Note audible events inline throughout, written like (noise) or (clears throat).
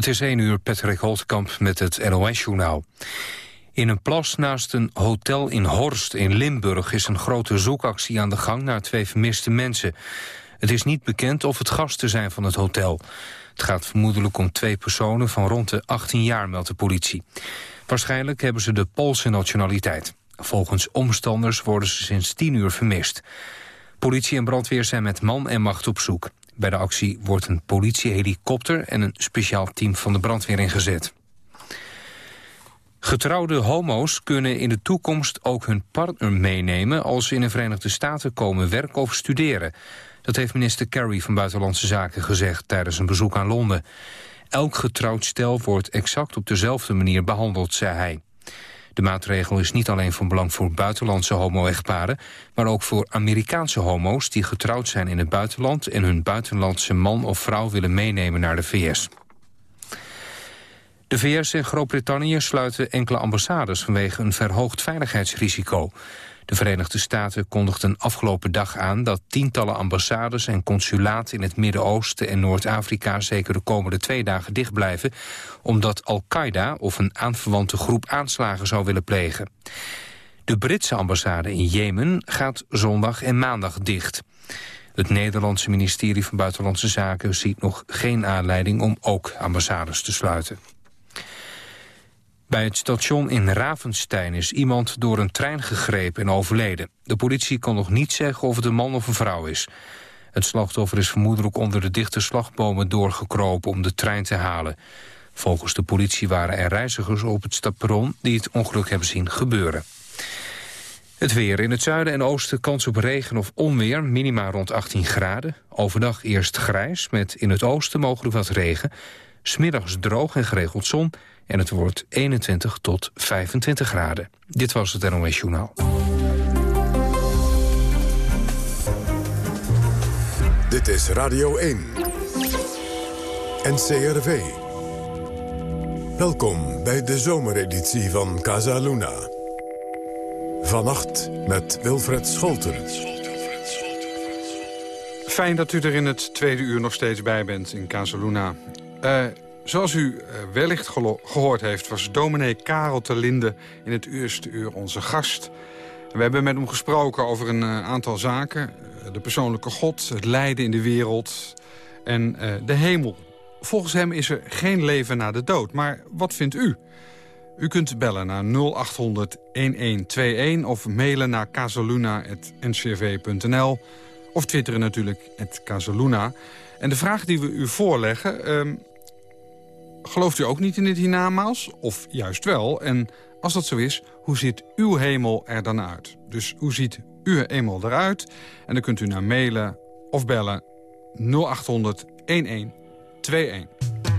Het is 1 uur, Patrick Holtkamp met het NOS-journaal. In een plas naast een hotel in Horst in Limburg... is een grote zoekactie aan de gang naar twee vermiste mensen. Het is niet bekend of het gasten zijn van het hotel. Het gaat vermoedelijk om twee personen van rond de 18 jaar, meldt de politie. Waarschijnlijk hebben ze de Poolse nationaliteit. Volgens omstanders worden ze sinds 10 uur vermist. Politie en brandweer zijn met man en macht op zoek. Bij de actie wordt een politiehelikopter en een speciaal team van de brandweer ingezet. Getrouwde homo's kunnen in de toekomst ook hun partner meenemen... als ze in de Verenigde Staten komen werken of studeren. Dat heeft minister Kerry van Buitenlandse Zaken gezegd... tijdens een bezoek aan Londen. Elk getrouwd stel wordt exact op dezelfde manier behandeld, zei hij. De maatregel is niet alleen van belang voor buitenlandse homo-echtparen... maar ook voor Amerikaanse homo's die getrouwd zijn in het buitenland... en hun buitenlandse man of vrouw willen meenemen naar de VS. De VS en Groot-Brittannië sluiten enkele ambassades... vanwege een verhoogd veiligheidsrisico. De Verenigde Staten kondigden afgelopen dag aan dat tientallen ambassades en consulaten in het Midden-Oosten en Noord-Afrika zeker de komende twee dagen dicht blijven, omdat Al-Qaeda of een aanverwante groep aanslagen zou willen plegen. De Britse ambassade in Jemen gaat zondag en maandag dicht. Het Nederlandse ministerie van Buitenlandse Zaken ziet nog geen aanleiding om ook ambassades te sluiten. Bij het station in Ravenstein is iemand door een trein gegrepen en overleden. De politie kan nog niet zeggen of het een man of een vrouw is. Het slachtoffer is vermoedelijk onder de dichte slagbomen doorgekropen om de trein te halen. Volgens de politie waren er reizigers op het stadperron die het ongeluk hebben zien gebeuren. Het weer in het zuiden en oosten kans op regen of onweer, minima rond 18 graden. Overdag eerst grijs, met in het oosten mogelijk wat regen. Smiddags droog en geregeld zon en het wordt 21 tot 25 graden. Dit was het NOS Journaal. Dit is Radio 1. NCRV. Welkom bij de zomereditie van Casa Luna. Vannacht met Wilfred Scholten. Fijn dat u er in het tweede uur nog steeds bij bent in Casaluna. Uh, Zoals u eh, wellicht gehoord heeft, was dominee Karel te Linde in het eerste uur onze gast. We hebben met hem gesproken over een eh, aantal zaken. Eh, de persoonlijke God, het lijden in de wereld en de hemel. Volgens hem is er geen leven na de dood. Maar wat vindt u? U kunt bellen naar 0800-1121 of mailen naar casaluna.ncrv.nl... of twitteren natuurlijk, Casaluna. En de vraag die we u voorleggen... Ehm, Gelooft u ook niet in het hiernamaals? Of juist wel? En als dat zo is, hoe ziet uw hemel er dan uit? Dus hoe ziet uw hemel eruit? En dan kunt u naar mailen of bellen 0800 1121.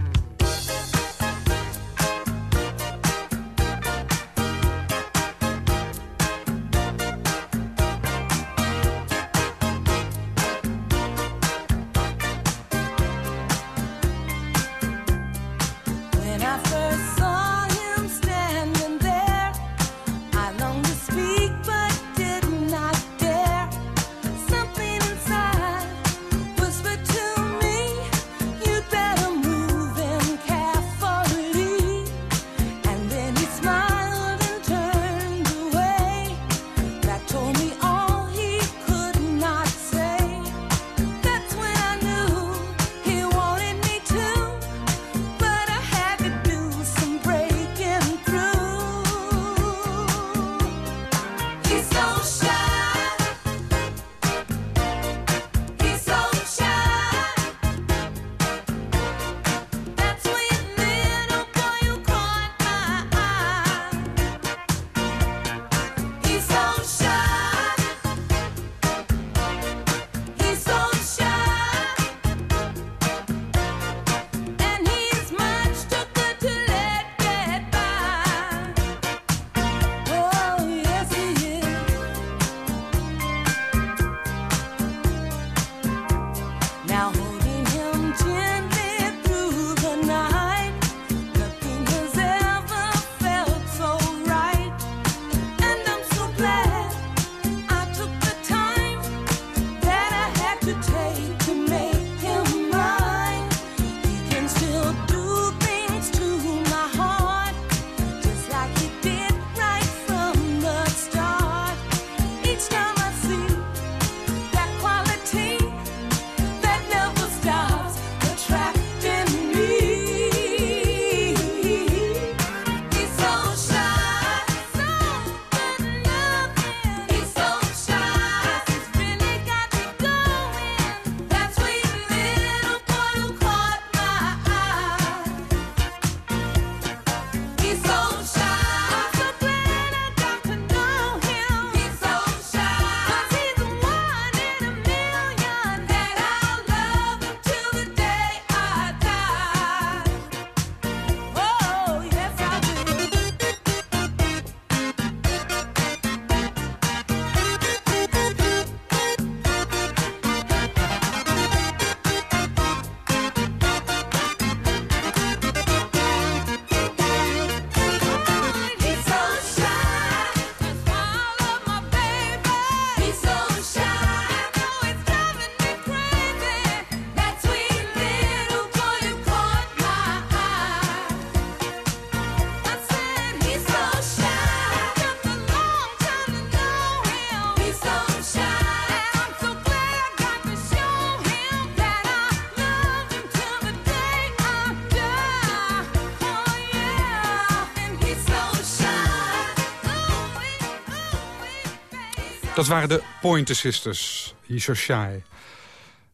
Dat waren de Pointer Sisters. Shy.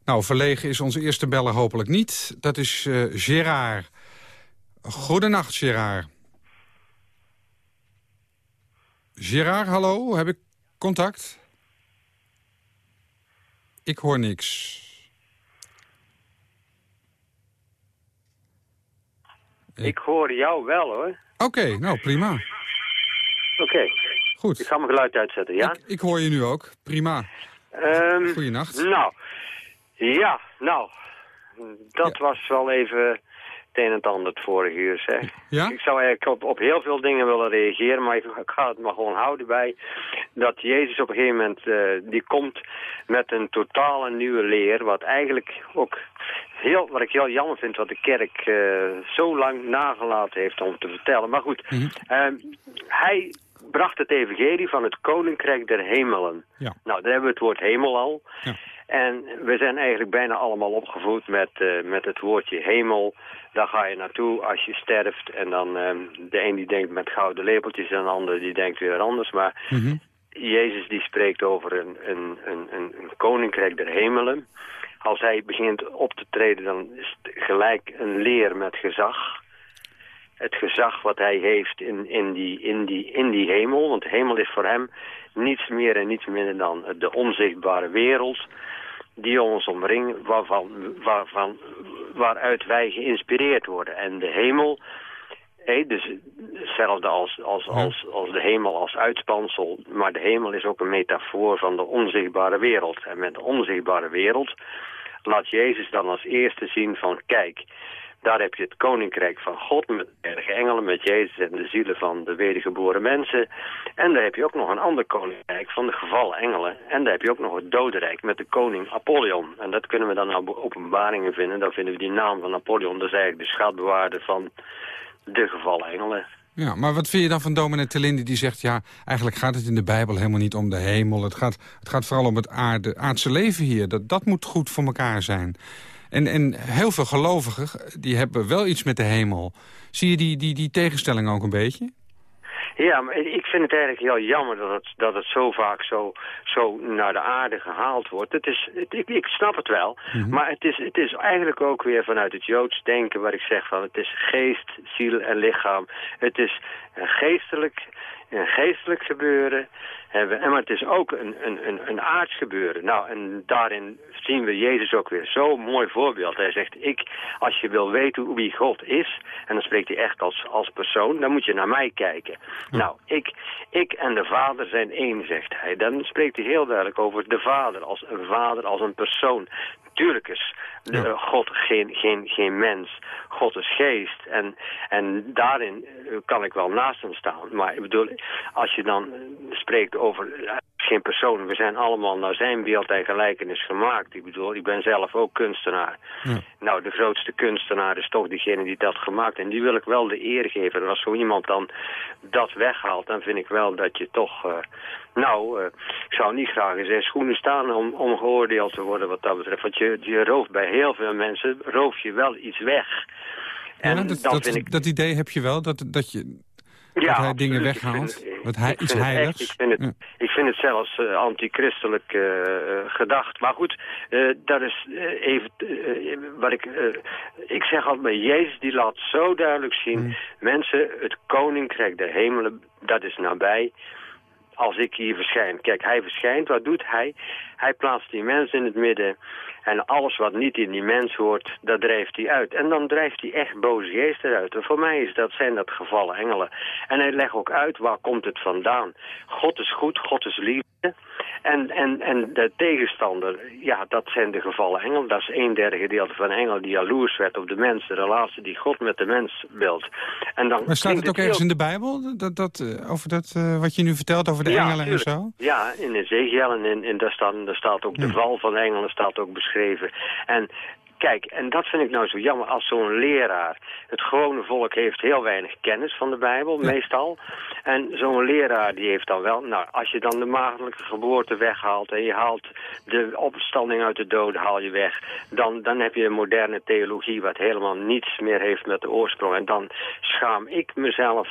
Nou, verlegen is onze eerste beller hopelijk niet. Dat is uh, Gerard. Goedenacht, Gerard. Gerard, hallo, heb ik contact? Ik hoor niks. Ik hoor jou wel, hoor. Oké, nou prima. Oké. Goed. Ik ga mijn geluid uitzetten, ja? Ik, ik hoor je nu ook. Prima. Um, Goeienacht. Nou, ja, nou, dat was wel even het een en het ander het vorige uur, zeg. Ja? Ik zou eigenlijk op, op heel veel dingen willen reageren, maar ik, ik ga het maar gewoon houden bij dat Jezus op een gegeven moment, uh, die komt met een totale nieuwe leer, wat eigenlijk ook heel, wat ik heel jammer vind, wat de kerk uh, zo lang nagelaten heeft om te vertellen. Maar goed, mm -hmm. uh, hij bracht het evangelie van het koninkrijk der hemelen. Ja. Nou, daar hebben we het woord hemel al. Ja. En we zijn eigenlijk bijna allemaal opgevoed met, uh, met het woordje hemel. Daar ga je naartoe als je sterft. En dan um, de een die denkt met gouden lepeltjes en de ander die denkt weer anders. Maar mm -hmm. Jezus die spreekt over een, een, een, een, koninkrijk der hemelen. Als hij begint op te treden dan is het gelijk een leer met gezag het gezag wat hij heeft in, in, die, in, die, in die hemel. Want de hemel is voor hem niets meer en niets minder dan de onzichtbare wereld die ons omringt, waarvan, waarvan, waaruit wij geïnspireerd worden. En de hemel, hé, dus hetzelfde als, als, als, als de hemel als uitspansel, maar de hemel is ook een metafoor van de onzichtbare wereld. En met de onzichtbare wereld laat Jezus dan als eerste zien van, kijk, daar heb je het koninkrijk van God met erge engelen, met Jezus en de zielen van de wedergeboren mensen. En daar heb je ook nog een ander koninkrijk van de gevallen engelen. En daar heb je ook nog het dodenrijk met de koning Apollyon. En dat kunnen we dan op openbaringen vinden. Dan vinden we die naam van Apollyon, dat is eigenlijk de schatbewaarder van de gevallen engelen. Ja, maar wat vind je dan van dominee Telinde die zegt... ja, eigenlijk gaat het in de Bijbel helemaal niet om de hemel. Het gaat, het gaat vooral om het aarde, aardse leven hier. Dat, dat moet goed voor elkaar zijn. En, en heel veel gelovigen, die hebben wel iets met de hemel. Zie je die, die, die tegenstelling ook een beetje? Ja, maar ik vind het eigenlijk heel jammer dat het, dat het zo vaak zo, zo naar de aarde gehaald wordt. Het is, het, ik, ik snap het wel, Mm -hmm. maar het is, het is eigenlijk ook weer vanuit het Joods denken waar ik zeg van het is geest, ziel en lichaam. Het is een geestelijk, een geestelijk gebeuren. En maar het is ook een, een, een, een aards gebeuren. Nou, en daarin zien we Jezus ook weer zo'n mooi voorbeeld. Hij zegt, ik, als je wil weten wie God is, en dan spreekt hij echt als, als persoon, dan moet je naar mij kijken. Ja. Nou, ik, ik en de Vader zijn één, zegt hij. Dan spreekt hij heel duidelijk over de Vader als een Vader, als een persoon. Tuurlijk is. God geen, geen, geen mens. God is geest. En, en daarin eh, kan ik wel naast hem staan. Maar ik bedoel, als je dan spreekt over geen persoon. We zijn allemaal naar zijn beeld en gelijkenis gemaakt. Ik bedoel, ik ben zelf ook kunstenaar. Ja. Nou, de grootste kunstenaar is toch degene die dat gemaakt. En die wil ik wel de eer geven. En als zo iemand dan dat weghaalt, dan vind ik wel dat je toch... eh, nou, eh, ik zou niet graag in zijn schoenen staan om, om geoordeeld te worden wat dat betreft. Want je, je rooft bij heel veel mensen, roof je wel iets weg. Ja, En dat, dat, ik... dat idee heb je wel, dat, dat, je, Ja, dat hij dingen vind weghaalt. Wat hij, ik iets vind het echt- heiligs. ik, vind het, Ja. ik vind het zelfs eh, antichristelijk eh, eh, gedacht. Maar goed, dat is even wat ik... ik zeg altijd maar, Jezus die laat zo duidelijk zien... Mm. mensen, het koninkrijk der hemelen, dat is nabij... Als ik hier verschijn. Kijk, hij verschijnt, wat doet hij? Hij plaatst die mens in het midden. En alles wat niet in die mens hoort, dat drijft hij uit. En dan drijft hij echt boze geesten uit. En voor mij is dat, zijn dat gevallen engelen. En hij legt ook uit waar komt het vandaan. God is goed, God is liefde. En, en, en de tegenstander, ja, dat zijn de gevallen engelen. Dat is een derde gedeelte van engel die jaloers werd op de mens. De relatie die God met de mens wilt. En dan Maar staat het ook heel- ergens in de Bijbel? Dat, dat, eh, over dat, eh, wat je nu vertelt over de Ja, engelen en zo? Ja, in Ezekiel en, in, in, daar, staan, daar staat ook de Ja. val van de engelen staat ook beschreven. En kijk, en dat vind ik nou zo jammer als zo'n leraar. Het gewone volk heeft heel weinig kennis van de Bijbel, Ja. meestal. En zo'n leraar die heeft dan wel, nou, als je dan de maagdelijke geboorte weghaalt en je haalt de opstanding uit de doden haal je weg, dan, dan heb je een moderne theologie wat helemaal niets meer heeft met de oorsprong. En dan schaam ik mezelf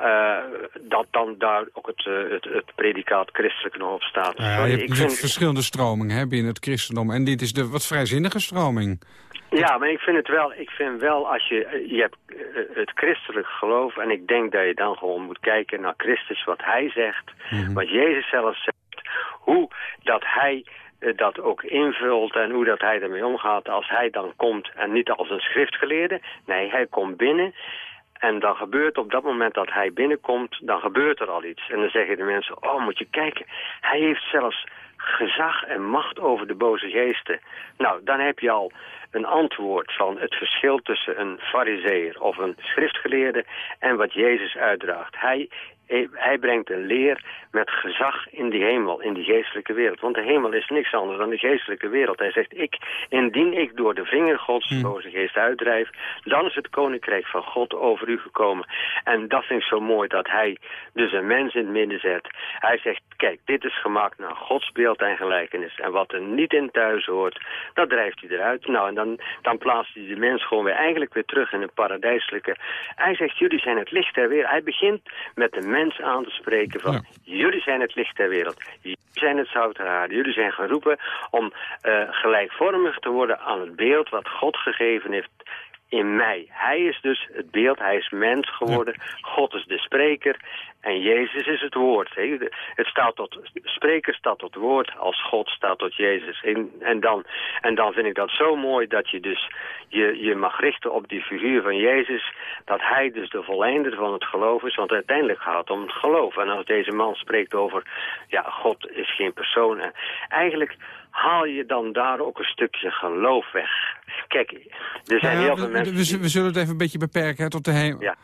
uh, dat dan daar ook het, uh, het, het, predicaat christelijk nog op staat. Je hebt ik vind... verschillende stromingen hè, binnen het christendom. En dit is de wat vrijzinnige stroming. Ja, maar ik vind het wel, ik vind wel als je, je hebt het christelijk geloof en ik denk dat je dan gewoon moet kijken naar Christus, wat hij zegt, mm -hmm. wat Jezus zelf zegt, hoe dat hij dat ook invult en hoe dat hij ermee omgaat als hij dan komt en niet als een schriftgeleerde. Nee, hij komt binnen en dan gebeurt op dat moment dat hij binnenkomt, dan gebeurt er al iets. En dan zeggen de mensen, oh moet je kijken, hij heeft zelfs gezag en macht over de boze geesten. Nou, dan heb je al een antwoord van het verschil tussen een fariseer of een schriftgeleerde en wat Jezus uitdraagt. Hij hij brengt een leer met gezag in die hemel, in die geestelijke wereld. Want de hemel is niks anders dan de geestelijke wereld. Hij zegt, ik, indien ik door de vinger Gods de boze geest uitdrijf, dan is het koninkrijk van God over u gekomen. En dat vind ik zo mooi, dat hij dus een mens in het midden zet. Hij zegt, kijk, dit is gemaakt naar Gods beeld en gelijkenis. En wat er niet in thuis hoort, dat drijft hij eruit. Nou, en dan, dan plaatst hij de mens gewoon weer eigenlijk weer terug in een paradijselijke. Hij zegt, jullie zijn het licht ter wereld. Hij begint met de mens aan te spreken van... jullie zijn het licht ter wereld, jullie zijn het zout ter aarde. Jullie zijn geroepen om uh, gelijkvormig te worden aan het beeld wat God gegeven heeft in mij. Hij is dus het beeld, hij is mens geworden. God is de spreker en Jezus is het woord. Het staat tot, spreker staat tot woord als God staat tot Jezus. En, en, dan, en dan vind ik dat zo mooi dat je dus je, je mag richten op die figuur van Jezus. Dat hij dus de volleinder van het geloof is. Want uiteindelijk gaat het om het geloof. En als deze man spreekt over, ja, God is geen persoon. En eigenlijk haal je dan daar ook een stukje geloof weg. Kijk, er zijn heel veel mensen... We, we, zullen het even een beetje beperken hè, tot de hemel. Ja.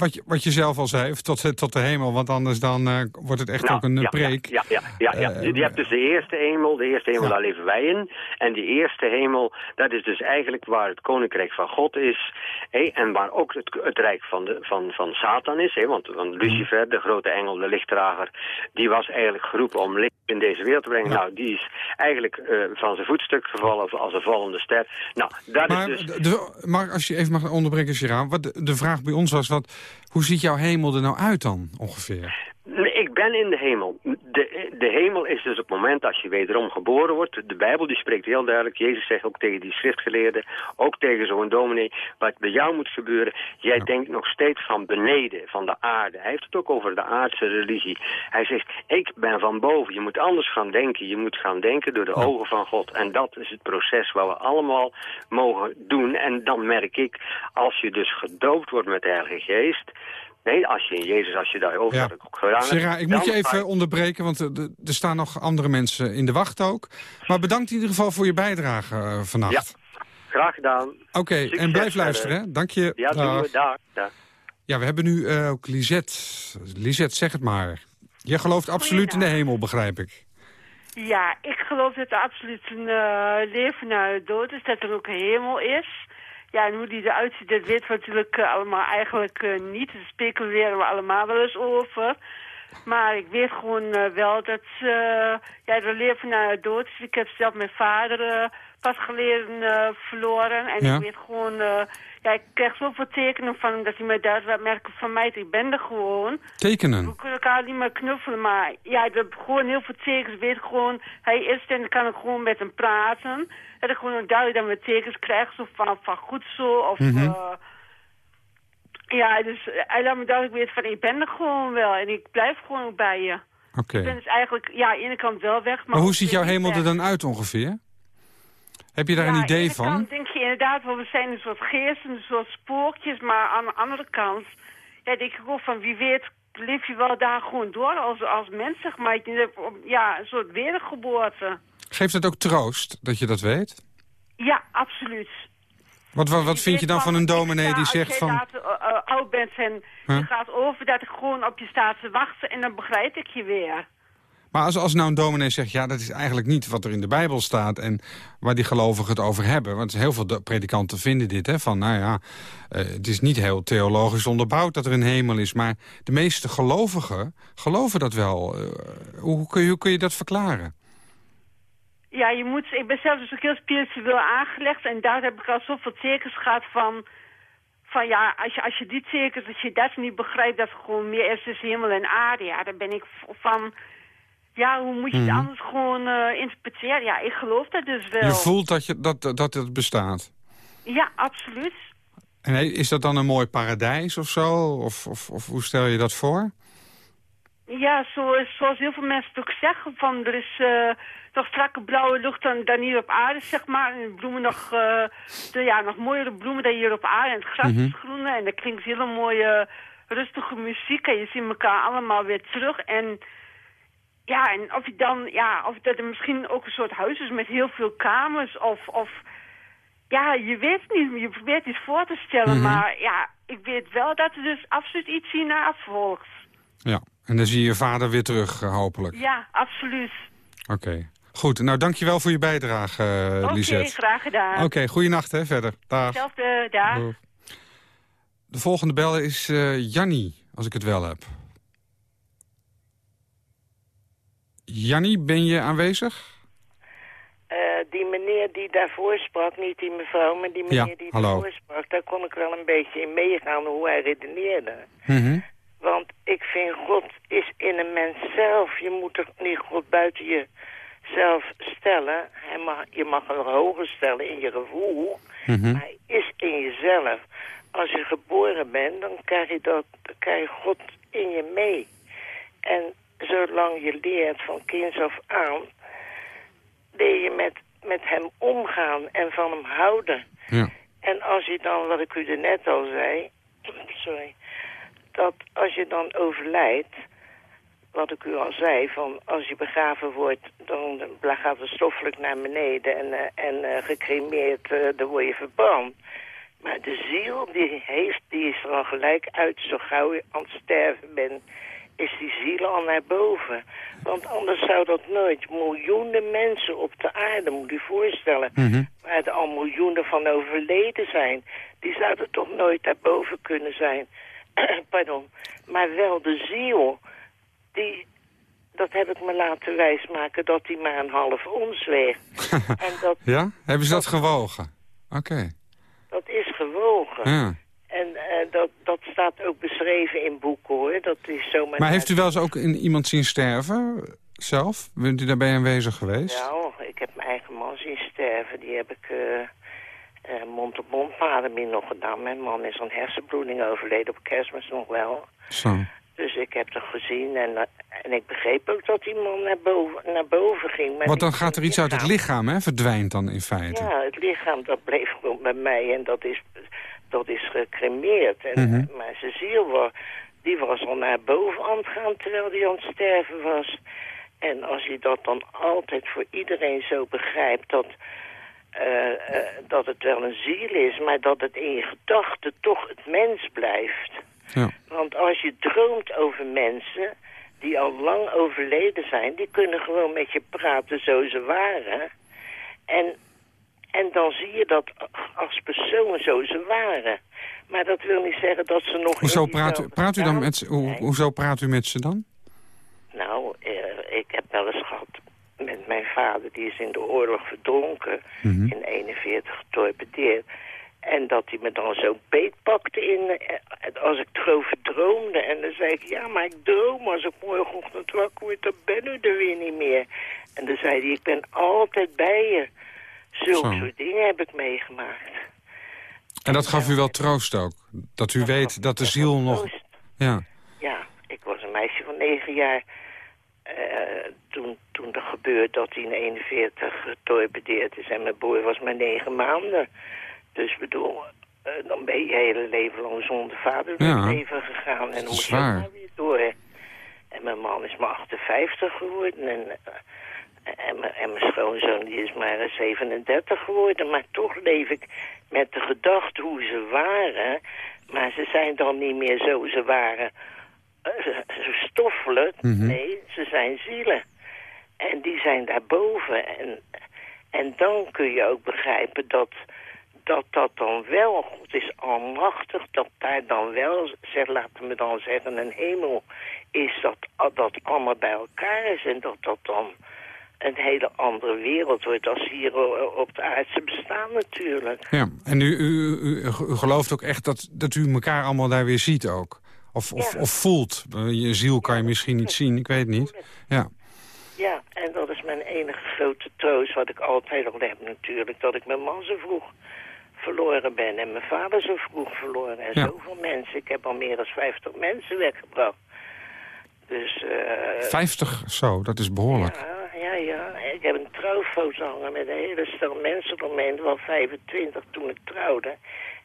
Wat je, wat je zelf al zei, tot, tot de hemel, want anders dan uh, wordt het echt nou, ook een ja, preek. Ja, ja, ja, ja, ja. Uh, je hebt dus de eerste hemel, de eerste hemel, daar leven wij in. En die eerste hemel, dat is dus eigenlijk waar het koninkrijk van God is. En waar ook het, het rijk van, de, van, van Satan is. Want, want Lucifer, de grote engel, de lichtdrager, die was eigenlijk geroepen om licht in deze wereld te brengen. Nou, die is eigenlijk uh, van zijn voetstuk gevallen als een vallende ster. Nou, dat maar, is dus... De, maar als je even mag onderbreken, Gerard, wat de, de vraag bij ons was, wat... Hoe ziet jouw hemel er nou uit dan, ongeveer? Ik ben in de hemel. De, de hemel is dus op het moment als je wederom geboren wordt. De Bijbel die spreekt heel duidelijk. Jezus zegt ook tegen die schriftgeleerden, ook tegen zo'n dominee, wat bij jou moet gebeuren. Jij denkt nog steeds van beneden, van de aarde. Hij heeft het ook over de aardse religie. Hij zegt, ik ben van boven. Je moet anders gaan denken. Je moet gaan denken door de ogen van God. En dat is het proces wat we allemaal mogen doen. En dan merk ik, als je dus gedoopt wordt met de Heilige Geest Nee, als je in Jezus, als je daarover ja. ook gedaan Sarah, ik moet je even onderbreken, want er, er, staan nog andere mensen in de wacht ook. Maar bedankt in ieder geval voor je bijdrage uh, vannacht. Ja, graag gedaan. Oké, okay, en blijf luisteren, hè. Dank je. Ja, doen we. Dag. Dag. Ja, we hebben nu uh, ook Lisette. Lisette, zeg het maar. Je gelooft absoluut in de hemel, begrijp ik. Ja, ik geloof dat er absoluut een uh, leven na de dood is, dat er ook een hemel is. Ja, en hoe die eruit ziet, dat weten we natuurlijk uh, allemaal eigenlijk uh, niet. Daar speculeren we allemaal wel eens over. Maar ik weet gewoon uh, wel dat ja, er leven naar de dood. Ik heb zelf mijn vader pas geleden verloren. En ja. ik weet gewoon ja, ik krijg zoveel tekenen van hem dat hij mij daar laat merken van mij, ik ben er gewoon. Tekenen? We kunnen elkaar niet meer knuffelen, maar ja, ik heb gewoon heel veel tekens. Ik weet gewoon, hij is er en ik kan ik gewoon met hem praten. Dat ik gewoon duidelijk dat we tekens krijg, zo van, van goed zo, of... Mm -hmm. uh, ja, dus hij laat me duidelijk weten van, ik ben er gewoon wel en ik blijf gewoon bij je. Oké. Okay. Ik ben dus eigenlijk, ja, aan de ene kant wel weg, maar... Maar hoe ziet jouw hemel er dan uit ongeveer? Heb je daar ja, een idee van? Aan de kant denk je inderdaad, wel, we zijn een soort geesten, een soort spoortjes. Maar aan de andere kant, ja, denk ik ook van wie weet leef je wel daar gewoon door als, als mens, zeg maar. Ja, een soort wedergeboorte. Geeft het ook troost dat je dat weet? Ja, absoluut. Wat, wat, wat vind je dan van een dominee die zegt van... Als je uh, uh, oud bent en huh? je gaat over dat ik gewoon op je staat te wachten en dan begrijp ik je weer. Maar als, als nou een dominee zegt, ja, dat is eigenlijk niet wat er in de Bijbel staat... en waar die gelovigen het over hebben. Want heel veel predikanten vinden dit, hè, van nou ja... Uh, het is niet heel theologisch onderbouwd dat er een hemel is... maar de meeste gelovigen geloven dat wel. Uh, hoe, kun je, hoe kun je dat verklaren? Ja, je moet, ik ben zelf dus ook heel spiritueel aangelegd... en daar heb ik al zoveel tekens gehad van van ja, als je, als je dit zeker, als je dat niet begrijpt, dat het gewoon meer is tussen hemel en aarde. Ja, dan ben ik van, ja, hoe moet je het Mhm. anders gewoon interpreteren? Ja, ik geloof dat dus wel. Je voelt dat, je, dat, dat het bestaat. Ja, absoluut. En is dat dan een mooi paradijs of zo? Of, of, of hoe stel je dat voor? Ja, zoals, zoals heel veel mensen ook zeggen, van er is eh nog strakke blauwe lucht dan, dan hier op aarde, zeg maar. En bloemen nog, eh, de, ja, nog mooiere bloemen dan hier op aarde. En het gras is groener en er klinkt hele mooie, rustige muziek. En je ziet elkaar allemaal weer terug. En ja, en of je dan, ja, of dat er misschien ook een soort huis is met heel veel kamers, of, of ja, je weet het niet, je probeert iets voor te stellen, maar ja, ik weet wel dat er dus absoluut iets hierna volgt. Ja, en dan zie je je vader weer terug, eh, hopelijk. Ja, absoluut. Oké. Goed, nou dankjewel voor je bijdrage, uh, Oké, Lisette. graag gedaan. Oké, goeienacht hè, verder. Dag. Hetzelfde, dag. De volgende bel is uh, Jannie, als ik het wel heb. Jannie, ben je aanwezig? Uh, die meneer die daarvoor sprak, niet die mevrouw, maar die meneer Ja, die hallo. daarvoor sprak, daar kon ik wel een beetje in meegaan hoe hij redeneerde. Mhm. Want ik vind God is in een mens zelf. Je moet er niet God buiten jezelf stellen. Hij mag, je mag hem hoger stellen in je gevoel. Mhm. Maar hij is in jezelf. Als je geboren bent, dan krijg je, dat, dan krijg je God in je mee. En zolang je leert van kinds af aan, leer je met, met hem omgaan en van hem houden. Ja. En als je dan, wat ik u er net al zei, (clears throat) sorry, dat als je dan overlijdt, wat ik u al zei, van als je begraven wordt, dan gaat het stoffelijk naar beneden en, uh, en uh, gecremeerd, uh, dan word je verbrand. Maar de ziel die heeft, die is er al gelijk uit, zo gauw je aan het sterven bent, is die ziel al naar boven. Want anders zou dat nooit. Miljoenen mensen op de aarde, moet je voorstellen, Mhm. waar er al miljoenen van overleden zijn, die zouden toch nooit daarboven kunnen zijn. (clears throat) Pardon. Maar wel de ziel, die, dat heb ik me laten wijsmaken, dat die maar een half ons weegt. (laughs) en dat, Ja? Hebben ze dat gewogen? Oké. dat is gewogen. Ja. En eh, dat, dat staat ook beschreven in boeken hoor. Dat is zomaar Maar heeft u wel eens ook in iemand zien sterven? Zelf? Bent u daarbij aanwezig geweest? Ja, ik heb mijn eigen man zien sterven. Die heb ik uh, mond-op-mond ademing nog gedaan. Mijn man is aan hersenbloeding overleden op kerstmis nog wel. Zo. Dus ik heb het gezien en, uh, en ik begreep ook dat die man naar boven, naar boven ging. Maar Want dan gaat er iets uit het lichaam, hè? Verdwijnt dan in feite. Ja, het lichaam dat bleef gewoon bij mij en dat is, dat is gecremeerd. En, Mhm. Maar zijn ziel was, die was al naar boven aan het gaan terwijl hij aan het sterven was. En als je dat dan altijd voor iedereen zo begrijpt, dat, uh, uh, dat het wel een ziel is, maar dat het in je gedachten toch het mens blijft. Ja. Want als je droomt over mensen die al lang overleden zijn, die kunnen gewoon met je praten zoals ze waren. En, en dan zie je dat als persoon zo ze waren. Maar dat wil niet zeggen dat ze nog... Hoezo praat u, praat u dan met ze, hoe, hoezo praat u met ze dan? Nou, eh, ik heb wel eens gehad met mijn vader, die is in de oorlog verdronken, Mhm. in 41 getorpedeerd. En dat hij me dan zo beet pakte in, eh, als ik erover droomde. En dan zei ik, ja, maar ik droom als ik morgenochtend wakker word, dan ben u er weer niet meer. En dan zei hij, ik ben altijd bij je. Zulke soort dingen heb ik meegemaakt. En dat gaf u wel troost ook? Dat u weet dat de ziel nog... Ja. Ja, ik was een meisje van negen jaar. eh, toen, toen er gebeurde dat hij in 41 getorpedeerd is. En mijn broer was maar negen maanden. Dus bedoel, eh, dan ben je je hele leven lang zonder vader door Ja. het leven gegaan. En dan Dat is moet je waar. ook maar weer door. En mijn man is maar 58 geworden. En, eh, en, mijn- schoonzoon die is maar 37 geworden. Maar toch leef ik met de gedachte hoe ze waren. Maar ze zijn dan niet meer zo ze waren eh, stoffelijk. Mhm. Nee, ze zijn zielen. En die zijn daarboven. En, en dan kun je ook begrijpen dat, dat dat dan wel, God is almachtig, dat daar dan wel, zeg, laten we dan zeggen, een hemel is dat dat allemaal bij elkaar is. En dat dat dan een hele andere wereld wordt als hier op de aardse bestaan natuurlijk. Ja, en u, u, gelooft ook echt dat, dat u elkaar allemaal daar weer ziet ook? Of, of, of voelt? Je ziel kan je misschien niet zien, ik weet het niet. Ja. Ja, en dat is mijn enige grote troost wat ik altijd al heb natuurlijk. Dat ik mijn man zo vroeg verloren ben en mijn vader zo vroeg verloren. En zoveel mensen. Ik heb al meer dan 50 mensen weggebracht. Dus, uh, 50? Zo, dat is behoorlijk. Ja, ja, ja. Ik heb een trouwfoto hangen met een hele stel mensen omheen. Wel 25 toen ik trouwde.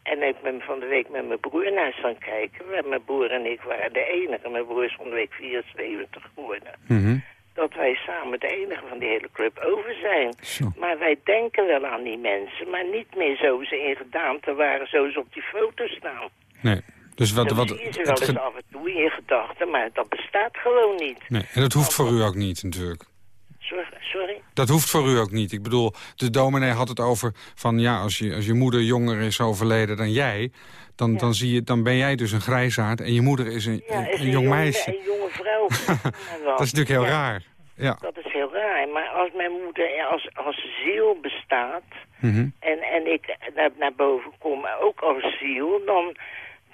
En ik ben van de week met mijn broer naar staan kijken. Mijn broer en ik waren de enige. Mijn broer is van de week 74 geworden. Mm Dat wij samen de enige van die hele club over zijn. Maar wij denken wel aan die mensen. Maar niet meer zo ze in gedaante waren zoals ze op die foto staan. Nee. Dus wat, dat wat, zie je ze wel eens af en toe in gedachten, maar dat bestaat gewoon niet. Nee, en dat hoeft voor u ook niet natuurlijk. Sorry? Dat hoeft voor u ook niet. Ik bedoel, de dominee had het over van ja, als je, als je moeder jonger is overleden dan jij, dan, dan, zie je, dan ben jij dus een grijzaard en je moeder is een, een, jong meisje. een jonge vrouw. (laughs) dat is natuurlijk heel raar. Ja. Dat is heel raar. Maar als mijn moeder als, als ziel bestaat... Mhm. en, en ik naar, naar boven kom ook als ziel... dan,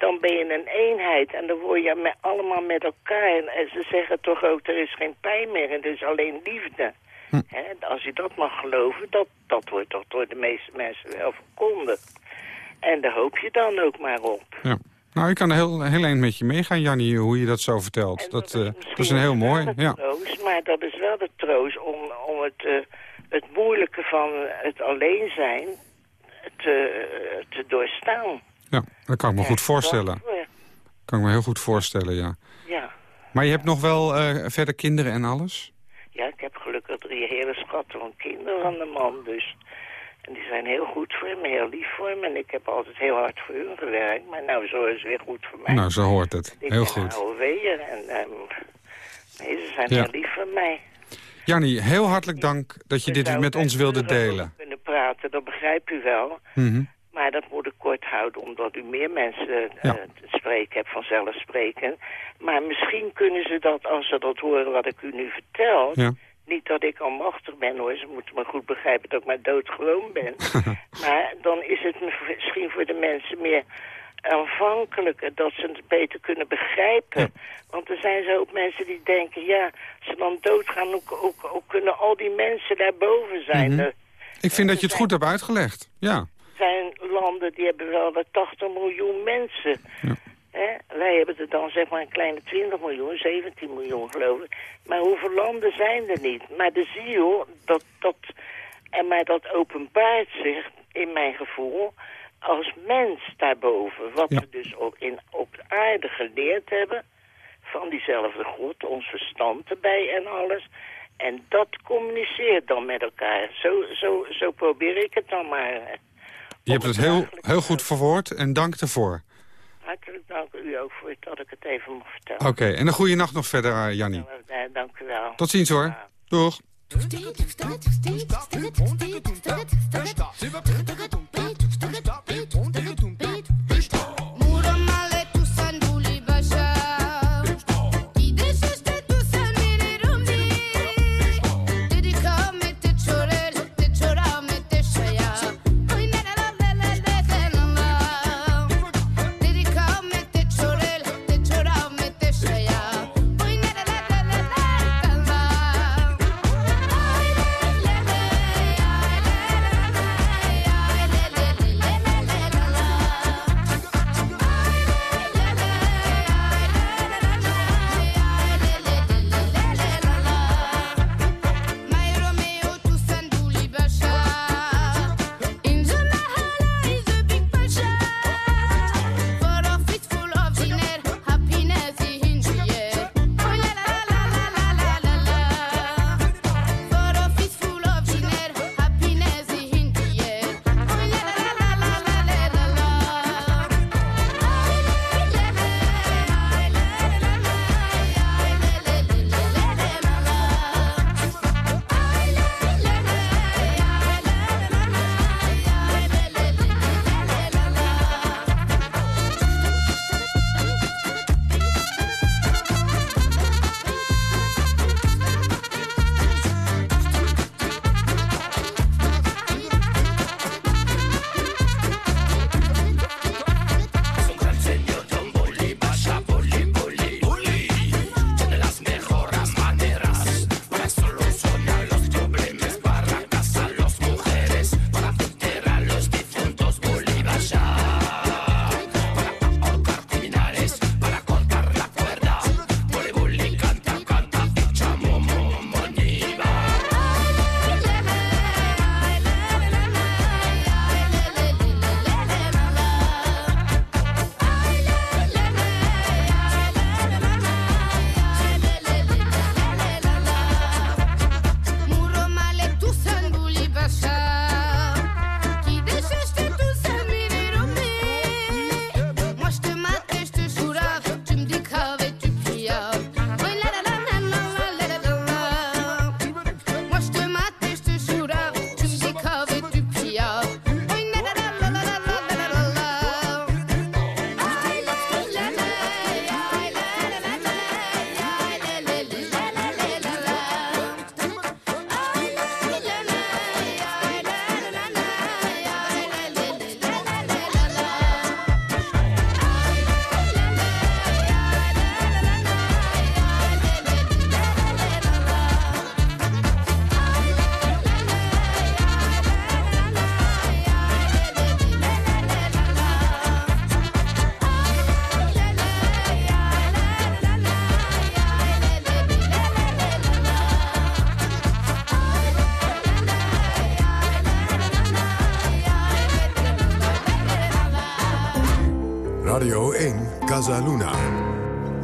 dan ben je een eenheid. En dan word je met, allemaal met elkaar. En ze zeggen toch ook, er is geen pijn meer. En het is alleen liefde. Hm. als je dat mag geloven, dat, dat wordt toch door de meeste mensen wel verkondigd. En daar hoop je dan ook maar op. Ja. Nou, ik kan heel, heel eind met je meegaan, Jannie, hoe je dat zo vertelt. Dat, dat, uh, dat is een heel mooi. Ja. Troost, maar dat is wel de troost om, om het, uh, het moeilijke van het alleen zijn te, te doorstaan. Ja, dat kan ik me goed voorstellen. Dat kan ik me heel goed voorstellen, ja. Ja. Maar je hebt nog wel uh, verder kinderen en alles? Ja, ik heb gelukkig drie hele schatten van kinderen van de man, dus... En die zijn heel goed voor me, heel lief voor me. En ik heb altijd heel hard voor hun gewerkt. Maar nou, zo is het weer goed voor mij. Nou, zo hoort het. Ik heel ben goed. een AOW'er en um, nee, ze zijn heel lief voor mij. Jannie, heel hartelijk dank dat je We dit met ons wilde delen. kunnen praten, dat begrijp u wel. Mm Maar dat moet ik kort houden, omdat u meer mensen Ja. uh, te spreken hebt, vanzelf spreken. Maar misschien kunnen ze dat, als ze dat horen wat ik u nu vertel... Ja. Niet dat ik almachtig ben hoor, ze moeten me goed begrijpen dat ik maar doodgewoon ben. (laughs) maar dan is het misschien voor de mensen meer aanvankelijker, dat ze het beter kunnen begrijpen. Want er zijn zo ook mensen die denken, ja, als ze dan doodgaan, ook, ook, ook kunnen al die mensen daarboven zijn. Mhm. Ik vind dat je het goed hebt uitgelegd. Ja. Zijn landen die hebben wel wat 80 miljoen mensen. Ja. Hè? Wij hebben er dan zeg maar een kleine 20 miljoen, 17 miljoen geloof ik. Maar hoeveel landen zijn er niet? Maar de ziel, dat, dat, en maar dat openbaart zich in mijn gevoel als mens daarboven. Wat Ja. we dus op, in, op de aarde geleerd hebben van diezelfde God, ons verstand erbij en alles. En dat communiceert dan met elkaar. Zo, zo, zo probeer ik het dan maar. Je hebt het heel, heel goed verwoord en dank daarvoor. Hartelijk dank u ook voor dat ik het even mag vertellen. Oké, en een goede nacht nog verder, uh, Jannie. Eh, dank u wel. Tot ziens hoor. Doeg.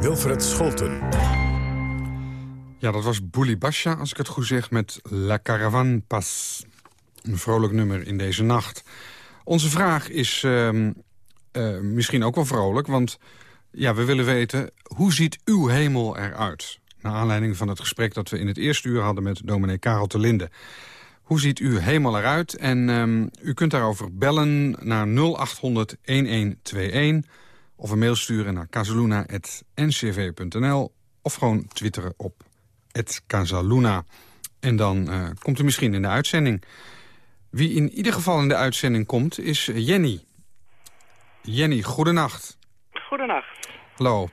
Wilfred Scholten. Ja, dat was Bouli Basha, als ik het goed zeg, met La Caravan Pas. Een vrolijk nummer in deze nacht. Onze vraag is ehm, eh, misschien ook wel vrolijk, want ja, we willen weten... hoe ziet uw hemel eruit? Naar aanleiding van het gesprek dat we in het eerste uur hadden met dominee Karel te Linde. Hoe ziet uw hemel eruit? En ehm, u kunt daarover bellen naar 0800-1121... of een mail sturen naar casaluna.ncv.nl... of gewoon twitteren op Casaluna. En dan eh, komt u misschien in de uitzending. Wie in ieder geval in de uitzending komt, is Jenny. Jenny, goedenacht. Goedenacht. Hallo.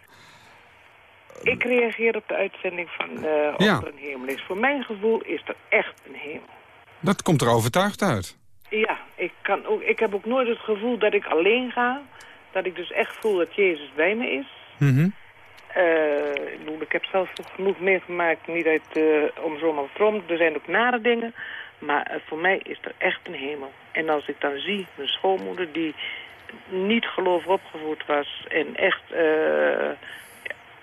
Ik reageer op de uitzending van eh of Ja. er een hemel is. Voor mijn gevoel is er echt een hemel. Dat komt er overtuigd uit. Ja, ik, kan ook, ik heb ook nooit het gevoel dat ik alleen ga. Dat ik dus echt voel dat Jezus bij me is. Mhm. Eh, ik, bedoel, ik heb zelf genoeg meegemaakt, niet uit, eh, om zomaar trom. Er zijn ook nare dingen. Maar eh, voor mij is er echt een hemel. En als ik dan zie mijn schoonmoeder die niet gelovig opgevoed was en echt...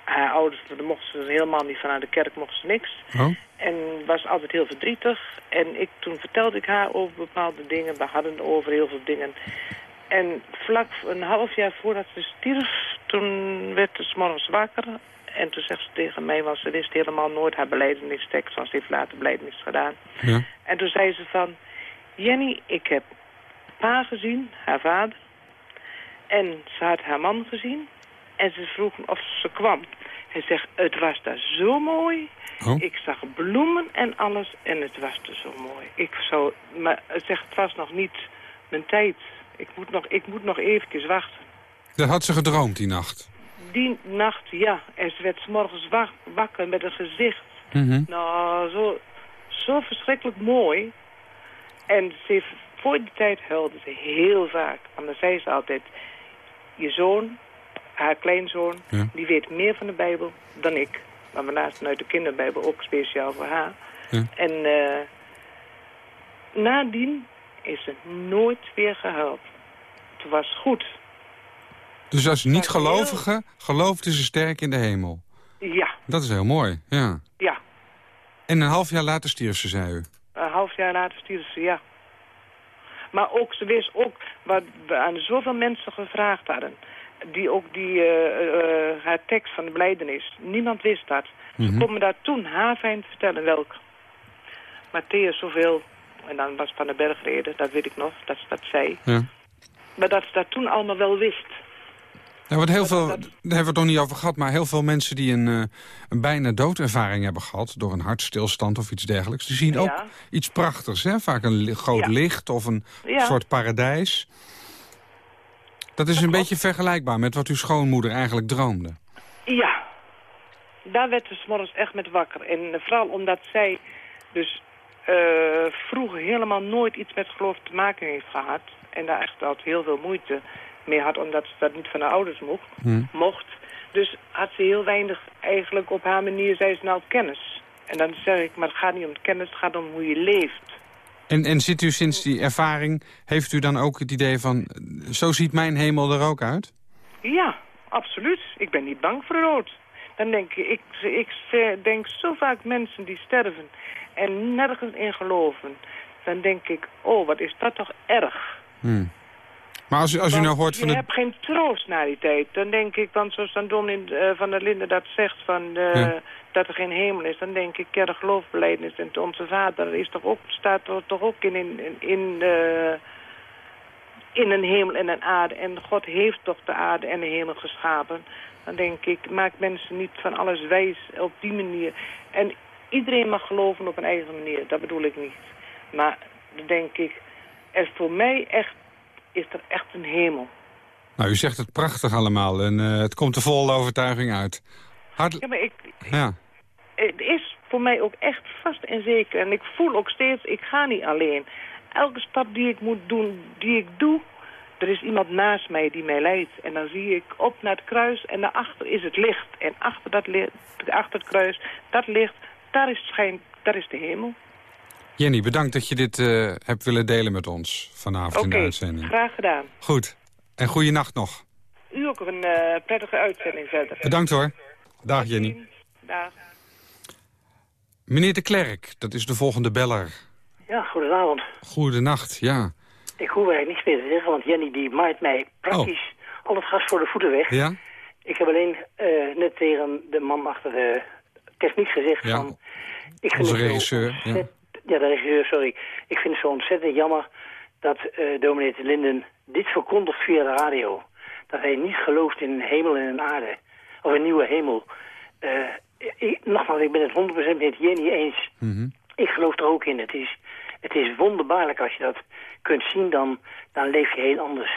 haar ouders, daar mochten ze helemaal niet vanuit de kerk, mochten ze niks. Oh. En was altijd heel verdrietig. En ik, toen vertelde ik haar over bepaalde dingen. We hadden het over heel veel dingen. En vlak een half jaar voordat ze stierf, toen werd ze morgens wakker. En toen zegt ze tegen mij, want ze wist helemaal nooit haar beleidenistekst, want ze heeft later beleidenis gedaan. Ja. En toen zei ze van, Jenny, ik heb pa gezien, haar vader. En ze had haar man gezien. En ze vroeg of ze kwam. Hij zegt, het was daar zo mooi. Oh. Ik zag bloemen en alles en het was er zo mooi. Ik zou, maar zegt, het was nog niet mijn tijd. Ik moet nog, ik moet nog eventjes wachten. Dat had ze gedroomd die nacht. Die nacht, ja. En ze werd 's morgens wak- wakker met een gezicht. Mhm. Nou, zo, zo verschrikkelijk mooi. En ze heeft, voor die tijd huilde ze heel vaak. Want dan zei ze altijd... Je zoon, haar kleinzoon, Ja. die weet meer van de Bijbel dan ik. Maar we lazen uit de kinderbijbel ook speciaal voor haar. Ja. En eh nadien is ze nooit weer gehuild. Het was goed. Dus als Maar niet-gelovige geloofde ze sterk in de hemel. Ja, Dat is heel mooi, ja. ja. En een half jaar later stierf ze, zei u. Een half jaar later stierf ze, ja. Maar ook, ze wist ook wat we aan zoveel mensen gevraagd hadden. Die ook die, eh, eh, haar tekst van de blijdenis. Niemand wist dat. Ze Mhm. kon me daar toen haarfijn vertellen welk. Matthäus zoveel. En dan was Van de Bergreden, dat weet ik nog, dat ze dat zei. Ja. Maar dat ze dat toen allemaal wel wist. Ja, want heel veel, daar hebben we het nog niet over gehad... maar heel veel mensen die een, eh, een bijna doodervaring hebben gehad... door een hartstilstand of iets dergelijks... die zien ook Ja. iets prachtigs, hè? Vaak een groot Ja. licht of een soort paradijs. Dat is een klopt. beetje vergelijkbaar met wat uw schoonmoeder eigenlijk droomde. Ja, daar werd ze 's morgens echt met wakker. En vooral omdat zij dus eh, vroeger helemaal nooit iets met geloof te maken heeft gehad. En daar echt altijd heel veel moeite mee had, omdat ze dat niet van haar ouders mocht. Hm. mocht. Dus had ze heel weinig eigenlijk op haar manier, zei ze nou, kennis. En dan zeg ik, maar het gaat niet om kennis, het gaat om hoe je leeft. En, en zit u sinds die ervaring, heeft u dan ook het idee van... zo ziet mijn hemel er ook uit? Ja, absoluut. Ik ben niet bang voor de dood. Dan denk ik, ik, ik denk zo vaak mensen die sterven en nergens in geloven. Dan denk ik, oh, wat is dat toch erg. Hm. Maar als als u Want nou hoort van je de... hebt geen troost na die tijd. Dan denk ik, want zoals dan dominee eh, van der Linden dat zegt, van, eh, Ja. dat er geen hemel is. Dan denk ik, ja, de geloofbeleidnis en onze vader is toch ook, staat er toch ook in, in, in, in, eh, in een hemel en een aarde. En God heeft toch de aarde en de hemel geschapen. Dan denk ik, maak mensen niet van alles wijs op die manier. En iedereen mag geloven op een eigen manier, dat bedoel ik niet. Maar dan denk ik, er voor mij echt, is er echt een hemel. Nou, u zegt het prachtig allemaal en eh, het komt er vol overtuiging uit. Ja, maar ik, Ja. het is voor mij ook echt vast en zeker. En ik voel ook steeds, ik ga niet alleen. Elke stap die ik moet doen, die ik doe, er is iemand naast mij die mij leidt. En dan zie ik op naar het kruis en daarachter is het licht. En achter, dat licht, achter het kruis, dat licht, daar is, schijn, daar is de hemel. Jenny, bedankt dat je dit eh, hebt willen delen met ons vanavond in Oké, de uitzending. graag gedaan. Goed. En goede nacht nog. U ook. een eh, prettige uitzending verder. Bedankt hoor. Dag Jenny. Dag. Meneer de Klerk, dat is de volgende beller. Ja, goedenavond. Goedenacht, ja. Ik hoef eigenlijk niets meer te zeggen, want Jenny die maait mij praktisch al het gas voor de voeten weg. Oh. Ja? Ik heb alleen eh, net tegen de man achter de techniek gezegd Ja, van... Ik onze het zo regisseur, ja. ja. de regisseur, sorry. Ik vind het zo ontzettend jammer dat eh dominee de Linden dit verkondigt via de radio. Dat hij niet gelooft in een hemel en een aarde. Of een nieuwe hemel. Eh, ik, nogmaals, ik ben het 100% met Jenny eens. Mhm. Ik geloof er ook in. Het is, het is wonderbaarlijk als je dat kunt zien, dan, dan leef je heel anders.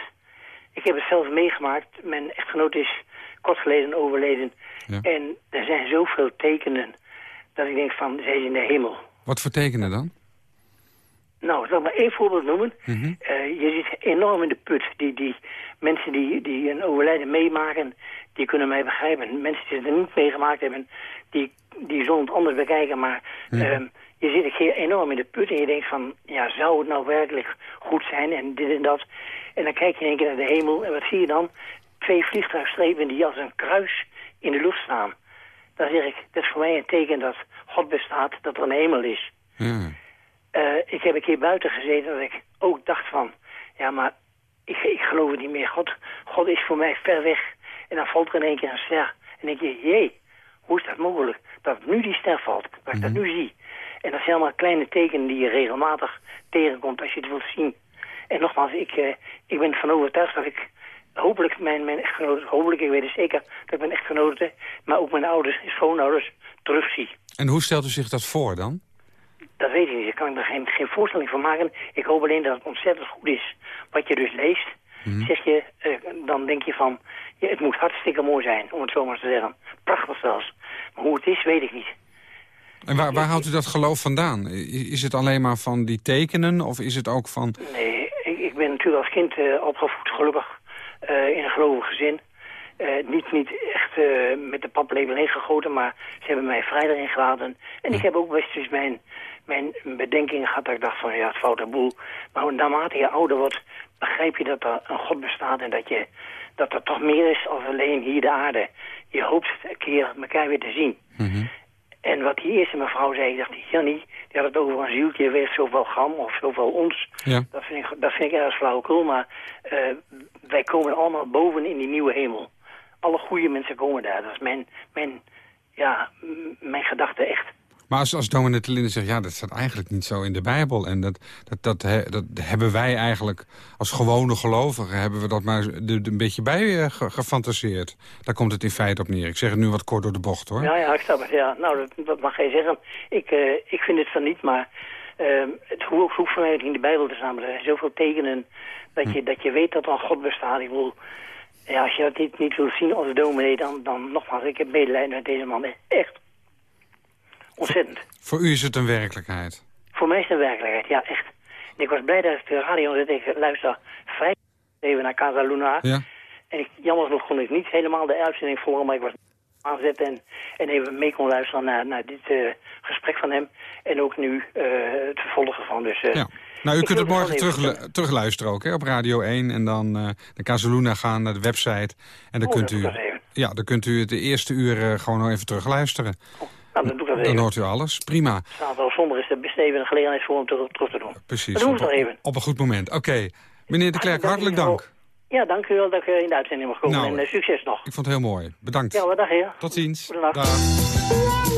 Ik heb het zelf meegemaakt. Mijn echtgenoot is kort geleden overleden. Ja. En er zijn zoveel tekenen dat ik denk van, zij is in de hemel. Wat voor tekenen dan? Nou, zal ik maar één voorbeeld noemen. Mhm. Eh, je zit enorm in de put. Die, die mensen die, die een overlijden meemaken, die kunnen mij begrijpen. Mensen die het er niet meegemaakt hebben, die, die zullen het anders bekijken. Maar ehm, je zit een keer enorm in de put en je denkt van, ja, zou het nou werkelijk goed zijn en dit en dat. En dan kijk je in één keer naar de hemel en wat zie je dan? Twee vliegtuigstrepen die als een kruis in de lucht staan. Dan zeg ik, dat is voor mij een teken dat God bestaat, dat er een hemel is. Ja. Eh, ik heb een keer buiten gezeten dat ik ook dacht van... ja, maar ik, ik geloof het niet meer. God, God is voor mij ver weg. En dan valt er in één keer een ster. En dan denk je, jee, hoe is dat mogelijk? Dat nu die ster valt, dat ik dat nu zie. En dat zijn allemaal kleine tekenen die je regelmatig tegenkomt als je het wilt zien. En nogmaals, ik, eh, ik ben ervan overtuigd dat ik hopelijk mijn, mijn echtgenoten... hopelijk, ik weet het zeker, dat ik mijn echtgenoten... maar ook mijn ouders en schoonouders terugzie. En hoe stelt u zich dat voor dan? Dat weet ik niet. Daar kan ik er geen, geen voorstelling van maken. Ik hoop alleen dat het ontzettend goed is. Wat je dus leest, zeg je, eh, dan denk je van... Ja, het moet hartstikke mooi zijn, om het zo maar te zeggen. Prachtig zelfs. Maar hoe het is, weet ik niet. En waar, waar houdt u dat geloof vandaan? Is het alleen maar van die tekenen of is het ook van... Nee, ik, ik ben natuurlijk als kind eh, opgevoed, gelukkig, in een gelovig gezin. Eh, niet, niet echt eh, met de paplepel ingegoten, maar ze hebben mij vrij erin gelaten. En ik heb ook best dus mijn, mijn bedenkingen gehad dat ik dacht van ja, het fout en boel. Maar naarmate je ouder wordt, begrijp je dat er een God bestaat en dat, je, dat er toch meer is dan alleen hier de aarde. Je hoopt een keer elkaar weer te zien. En wat die eerste mevrouw zei, ik dacht, die Jannie, die had het over een zieltje, weegt zoveel gram of zoveel ons. Ja. Dat vind ik, dat vind ik erg flauwekul, maar eh, wij komen allemaal boven in die nieuwe hemel. Alle goede mensen komen daar. Dat is mijn, mijn, ja, mijn gedachte echt. Maar als, als dominee de Linde zegt, ja, dat staat eigenlijk niet zo in de Bijbel. En dat, dat, dat, he- dat hebben wij eigenlijk als gewone gelovigen... hebben we dat maar een beetje bij eh, ge- gefantaseerd. Daar komt het in feite op neer. Ik zeg het nu wat kort door de bocht, hoor. Ja, ja, ik snap het. Ja. Nou, dat, dat mag jij zeggen. Ik, eh, ik vind het van niet, maar ehm, het hoeft hoeft voor mij ook in de Bijbel te staan. Maar er zijn zoveel tekenen dat je, dat je weet dat er een God bestaat. Ik wil, ja, als je dat niet, niet wilt zien als dominee, dan, dan nogmaals, ik heb medelijden met deze man. Echt. Ontzettend. Voor u is het een werkelijkheid. Voor mij is het een werkelijkheid, ja, echt. En ik was blij dat ik de radio zette. Ik luister vrij even naar Casa Luna. Ja? En ik, jammer genoeg kon ik niet helemaal de uitzending volgen, maar ik was aanzetten en, en even mee kon luisteren naar, naar dit eh, gesprek van hem. En ook nu eh, het vervolgen van. Dus, eh, ja. Nou, u kunt het morgen terug, terugluisteren ook, hè, op Radio 1. En dan naar Casaluna gaan, naar de website. En dan Oh, kunt u... Ja, dan kunt u het de eerste uur gewoon nog even terugluisteren. Nou, dan doe ik dat Dan hoort u alles. Prima. Zaterdag of zondag is best even een gelegenheid voor hem terug, terug te doen. Precies. Dat doen we toch even. op een goed moment. Oké. Meneer de Klerk, hartelijk in ieder dank. Ja, dank u wel dat ik eh, in de uitzending mag komen. Nou, en eh, succes nog. Ik vond het heel mooi. Bedankt. Ja, wat dag heer. Tot ziens. Goedenacht. Dag.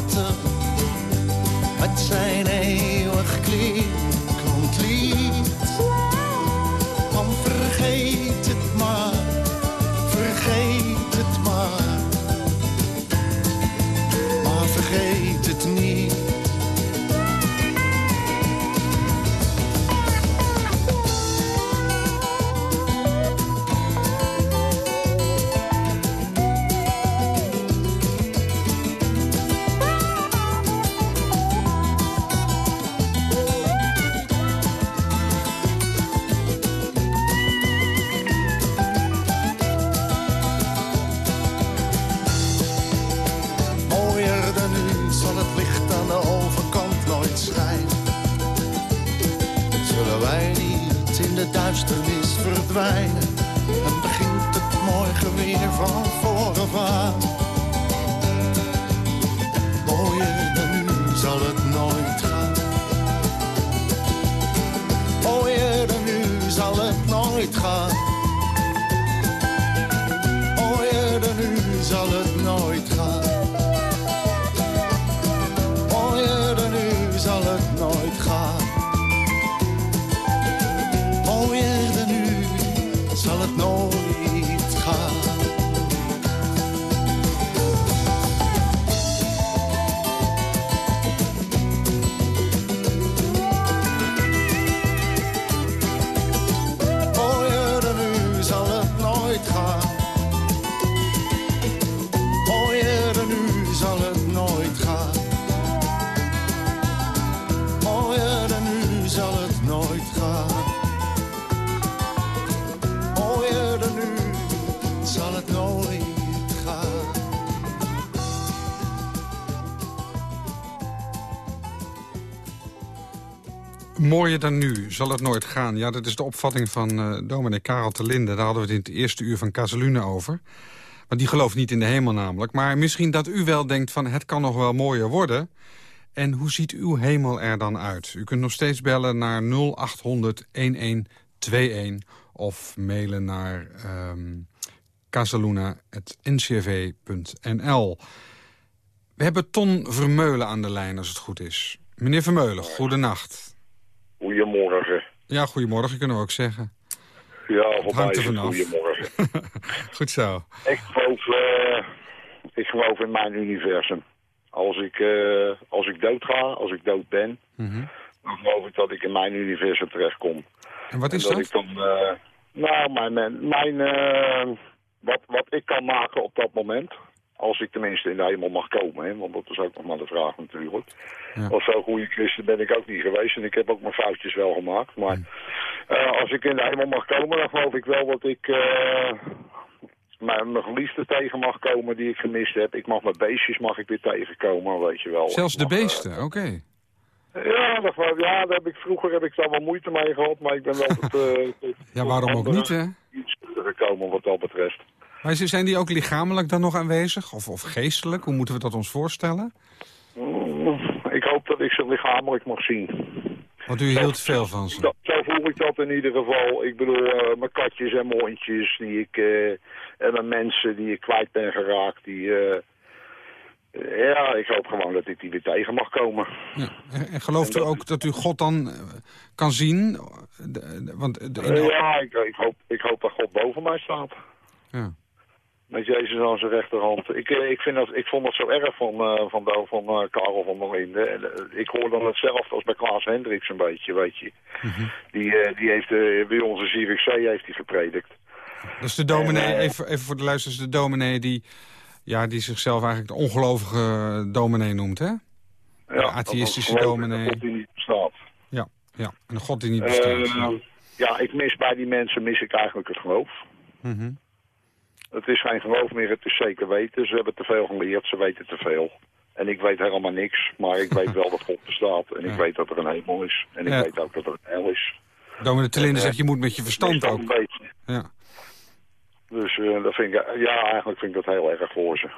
water. But I Mooier dan nu zal het nooit gaan. Ja, dat is de opvatting van eh dominee Karel te Linde. Daar hadden we het in het eerste uur van Casalune over. Want die gelooft niet in de hemel namelijk. Maar misschien dat u wel denkt van het kan nog wel mooier worden. En hoe ziet uw hemel er dan uit? U kunt nog steeds bellen naar 0800 1121 of mailen naar ehm casaluna.ncv.nl. We hebben Ton Vermeulen aan de lijn als het goed is. Meneer Vermeulen, goedenacht. Goedemorgen. Ja, goedemorgen kunnen we ook zeggen. Ja, voor mij is het goedemorgen. (laughs) Goed zo. ik, geloof, eh, ik geloof in mijn universum. Als ik, eh, als ik dood ga, als ik dood ben, Mhm. dan geloof ik dat ik in mijn universum terechtkom. En wat is en dat? Ik dan, eh, nou, mijn, mijn, mijn, wat, wat ik kan maken op dat moment. Als ik tenminste in de hemel mag komen, hè, want dat is ook nog maar de vraag natuurlijk. Ja. Als zo'n goede christen ben ik ook niet geweest en ik heb ook mijn foutjes wel gemaakt. Maar eh, als ik in de hemel mag komen, dan geloof ik wel dat ik eh, mijn, mijn geliefde tegen mag komen die ik gemist heb. Ik mag mijn beestjes mag ik weer tegenkomen, weet je wel. Zelfs de mag, eh, beesten, oké. ja, dat, ja daar heb ik, vroeger heb ik daar wel moeite mee gehad, maar ik ben wel (laughs) tot, tot- Ja, waarom ook niet, hè? iets gekomen wat dat betreft. Maar zijn die ook lichamelijk dan nog aanwezig? Of, of geestelijk? Hoe moeten we dat ons voorstellen? Ik hoop dat ik ze lichamelijk mag zien. Want u hield veel van ze. Dat, zo voel ik dat in ieder geval. Ik bedoel, eh, mijn katjes en mijn hondjes die ik, eh, en mijn mensen die ik kwijt ben geraakt. Die, eh, ja, ik hoop gewoon dat ik die weer tegen mag komen. Ja. En, en gelooft u ook dat u God dan kan zien? De- de- want de- ja, ik, ik, hoop, ik hoop dat God boven mij staat. Ja. Met Jezus aan zijn rechterhand. Ik, eh, ik, vind dat, ik vond dat zo erg van, eh, van, de- van eh, Karel van der eh, ik hoor dan hetzelfde als bij Klaas Hendricks een beetje, weet je. Die, eh, die heeft bij onze CVC heeft hij gepredikt. Dat is de dominee, En, even, even voor de luisteraars, de dominee die, ja, die zichzelf eigenlijk de ongelovige dominee noemt, hè? Ja, atheïstische geloof ik dominee. dat God die niet bestaat. Ja, ja. En een God die niet bestaat. Ja. ik mis bij die mensen mis ik eigenlijk het geloof. Mhm. Het is geen geloof meer, het is zeker weten. Ze hebben te veel geleerd, ze weten te veel. En ik weet helemaal niks, maar ik weet wel dat God bestaat. En ik weet dat er een hemel is. En ik Ja. weet ook dat er een hel is. Dominee Telinde Eh, zegt, je moet met je verstand ook. een beetje. Ja. Dus eh, dat vind ik, ja, eigenlijk vind ik dat heel erg voor ze.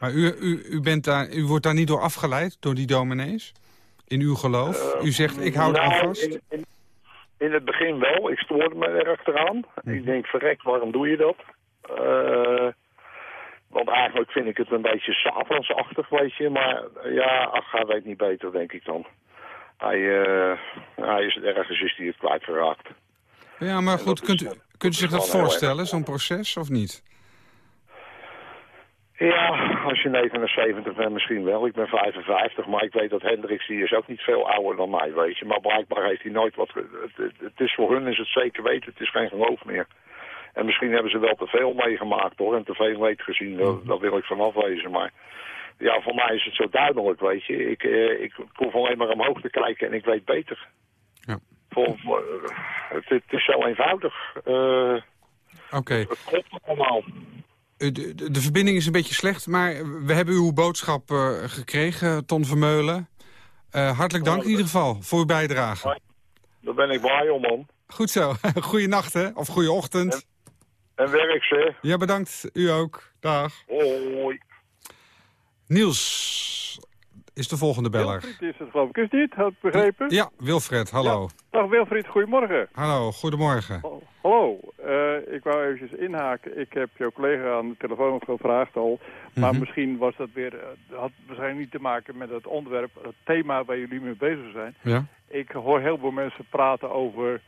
Maar u, u, u, bent daar, u wordt daar niet door afgeleid, door die dominees? In uw geloof? u zegt, ik hou nou, eraan vast? In, in, in het begin wel. Ik stoorde me erg eraan. Mhm. Ik denk, verrek, waarom doe je dat? Eh, want eigenlijk vind ik het een beetje satansachtig, weet je. Maar eh, ja, ach, hij weet niet beter, denk ik dan. Hij, eh, hij is het ergens is hij het kwijtgeraakt. Ja, maar goed, kunt u, kunt u zich dat voorstellen, zo'n proces, of niet? Ja, als je 79 bent misschien wel. Ik ben 55, maar ik weet dat Hendricks, die is ook niet veel ouder dan mij, weet je. Maar blijkbaar heeft hij nooit wat... Het, het, het is voor hun is het zeker weten, het is geen geloof meer. En misschien hebben ze wel te veel meegemaakt hoor, en te veel leed gezien, dat, dat wil ik vanaf wezen. Maar ja, voor mij is het zo duidelijk, weet je. Ik, eh, ik hoef alleen maar omhoog te kijken en ik weet beter. Ja. Voor, voor- het, het is zo eenvoudig. Eh, Oké. het klopt allemaal. Eh, De, de, de verbinding is een beetje slecht, maar we hebben uw boodschap eh, gekregen, Ton Vermeulen. Eh, hartelijk dank in ieder geval voor uw bijdrage. Daar ben ik blij om, man. Goed zo. (laughs) Goeienacht, hè? Of goeie ochtend. En werk ze. Ja, bedankt. U ook. Dag. Hoi. Niels is de volgende beller. Wilfried is het geloof ik, is het niet? Had ik begrepen? Ja, Wilfred, hallo. Dag Wilfried, goedemorgen. Hallo, goedemorgen. Hallo, eh, ik wou eventjes inhaken. Ik heb jouw collega aan de telefoon gevraagd al. Maar Mhm. misschien was dat weer, eh, had waarschijnlijk niet te maken met het onderwerp, het thema waar jullie mee bezig zijn. Ja? Ik hoor heel veel mensen praten over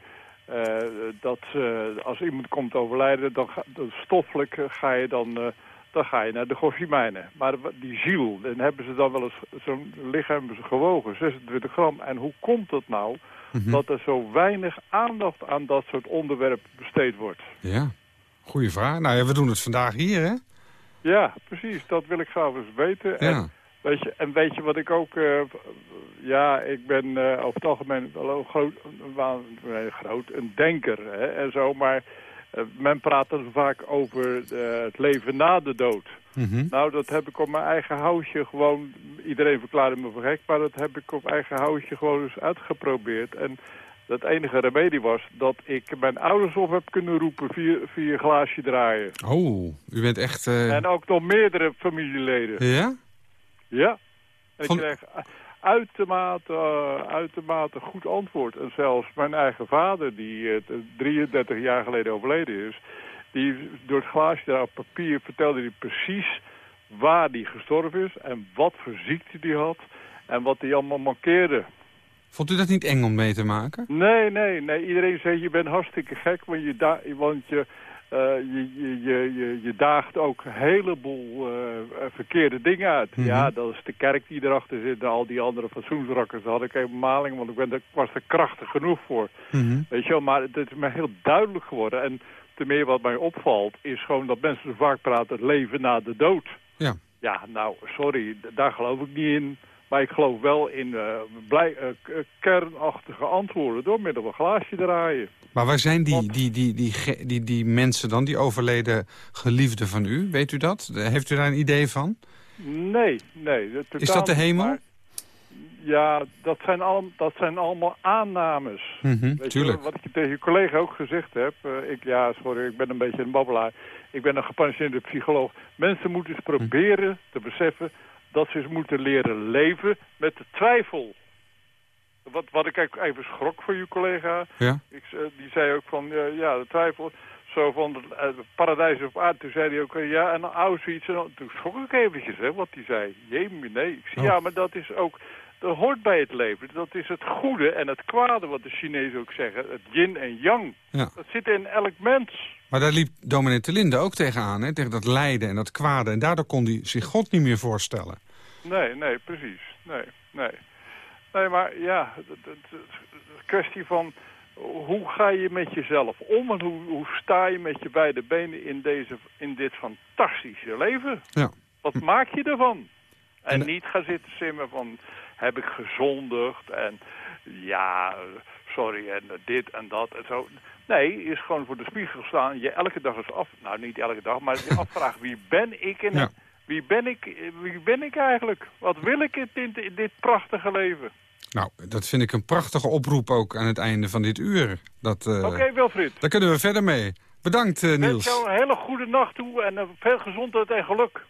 eh, dat eh, als iemand komt overlijden, dan, ga, dan stoffelijk eh, ga je dan, dan ga je naar de Gossimijnen. Maar die ziel, dan hebben ze dan wel eens zo'n lichaam gewogen, 26 gram. En hoe komt het nou Mhm. dat er zo weinig aandacht aan dat soort onderwerpen besteed wordt? Ja, goeie vraag. Nou ja, we doen het vandaag hier, hè? Ja, precies. Dat wil ik graag eens weten. Ja. En, weet je, en weet je wat ik ook... eh, ja, ik ben eh, over het algemeen wel een groot, nee, groot een denker hè, en zo. Maar eh, men praat dan vaak over het leven na de dood. Mhm. Nou, dat heb ik op mijn eigen houtje gewoon... Iedereen verklaarde me voor gek, maar dat heb ik op eigen houtje gewoon eens uitgeprobeerd. En dat enige remedie was dat ik mijn ouders op heb kunnen roepen via, via een glaasje draaien. Oh, u bent echt... En ook nog meerdere familieleden. Ja? Ja. Ik Van- kreeg uitermate, eh, uitermate goed antwoord. En zelfs mijn eigen vader, die eh, 33 jaar geleden overleden is... die door het glaasje daar op papier vertelde hij precies waar hij gestorven is... en wat voor ziekte hij had en wat hij allemaal mankeerde. Vond u dat niet eng om mee te maken? Nee, nee, nee. Iedereen zegt je bent hartstikke gek, want je, want je, eh, je, je, je, je, je daagt ook een heleboel eh, verkeerde dingen uit. Mhm. Ja, dat is de kerk die erachter zit en al die andere fatsoensrakkers. Daar had ik even maling, want ik ben er, was er krachtig genoeg voor. Mhm. Weet je wel, maar het is me heel duidelijk geworden. En te meer wat mij opvalt, is gewoon dat mensen zo vaak praten leven na de dood. Ja. Ja, nou, sorry, daar geloof ik niet in. Maar ik geloof wel in eh, blij, eh, k- kernachtige antwoorden door middel van glaasje draaien. Maar waar zijn die, die, die, die, die, die mensen dan, die overleden geliefden van u? Weet u dat? Heeft u daar een idee van? Nee, nee. totaal Is dat de hemel? maar- Ja, dat zijn, al, dat zijn allemaal aannames. Mhm, Weet je, tuurlijk. wat ik tegen je collega ook gezegd heb. eh, ik, ja, sorry, ik ben een beetje een babbelaar. Ik ben een gepensioneerde psycholoog. Mensen moeten eens Hm. proberen te beseffen dat ze eens moeten leren leven met de twijfel. Wat, wat ik even schrok voor je collega. Ja? Ik, eh, die zei ook van, eh, ja, de twijfel. Zo van het eh, paradijs op aarde. Toen zei hij ook, ja, en Auschwitz. En toen schrok ik eventjes, hè, wat hij zei. Jemie, nee. Ik zei, Oh. ja, maar dat is ook... Dat hoort bij het leven. Dat is het goede en het kwade, wat de Chinezen ook zeggen. Het yin en yang. Ja. Dat zit in elk mens. Maar daar liep dominee Telinde ook tegenaan, hè? tegen dat lijden en dat kwade. En daardoor kon hij zich God niet meer voorstellen. Nee, nee, precies. Nee, nee. Nee, maar ja, het- kwestie van hoe ga je met jezelf om en hoe, hoe sta je met je beide benen in, deze, in dit fantastische leven? Ja. Wat maak je ervan? En En- niet gaan zitten simmen van heb ik gezondigd en ja, sorry en dit en dat en zo. Nee, is gewoon voor de spiegel staan. Je elke dag eens af, nou niet elke dag, maar je (laughs) afvraagt wie ben ik en Ja. wie, ben ik, wie ben ik eigenlijk? Wat wil ik in dit, in dit prachtige leven? Nou, dat vind ik een prachtige oproep ook aan het einde van dit uur. Dat, eh, Oké, Wilfried. Daar kunnen we verder mee. Bedankt, eh, Wens Niels. jou een hele goede nacht toe en eh, veel gezondheid en geluk.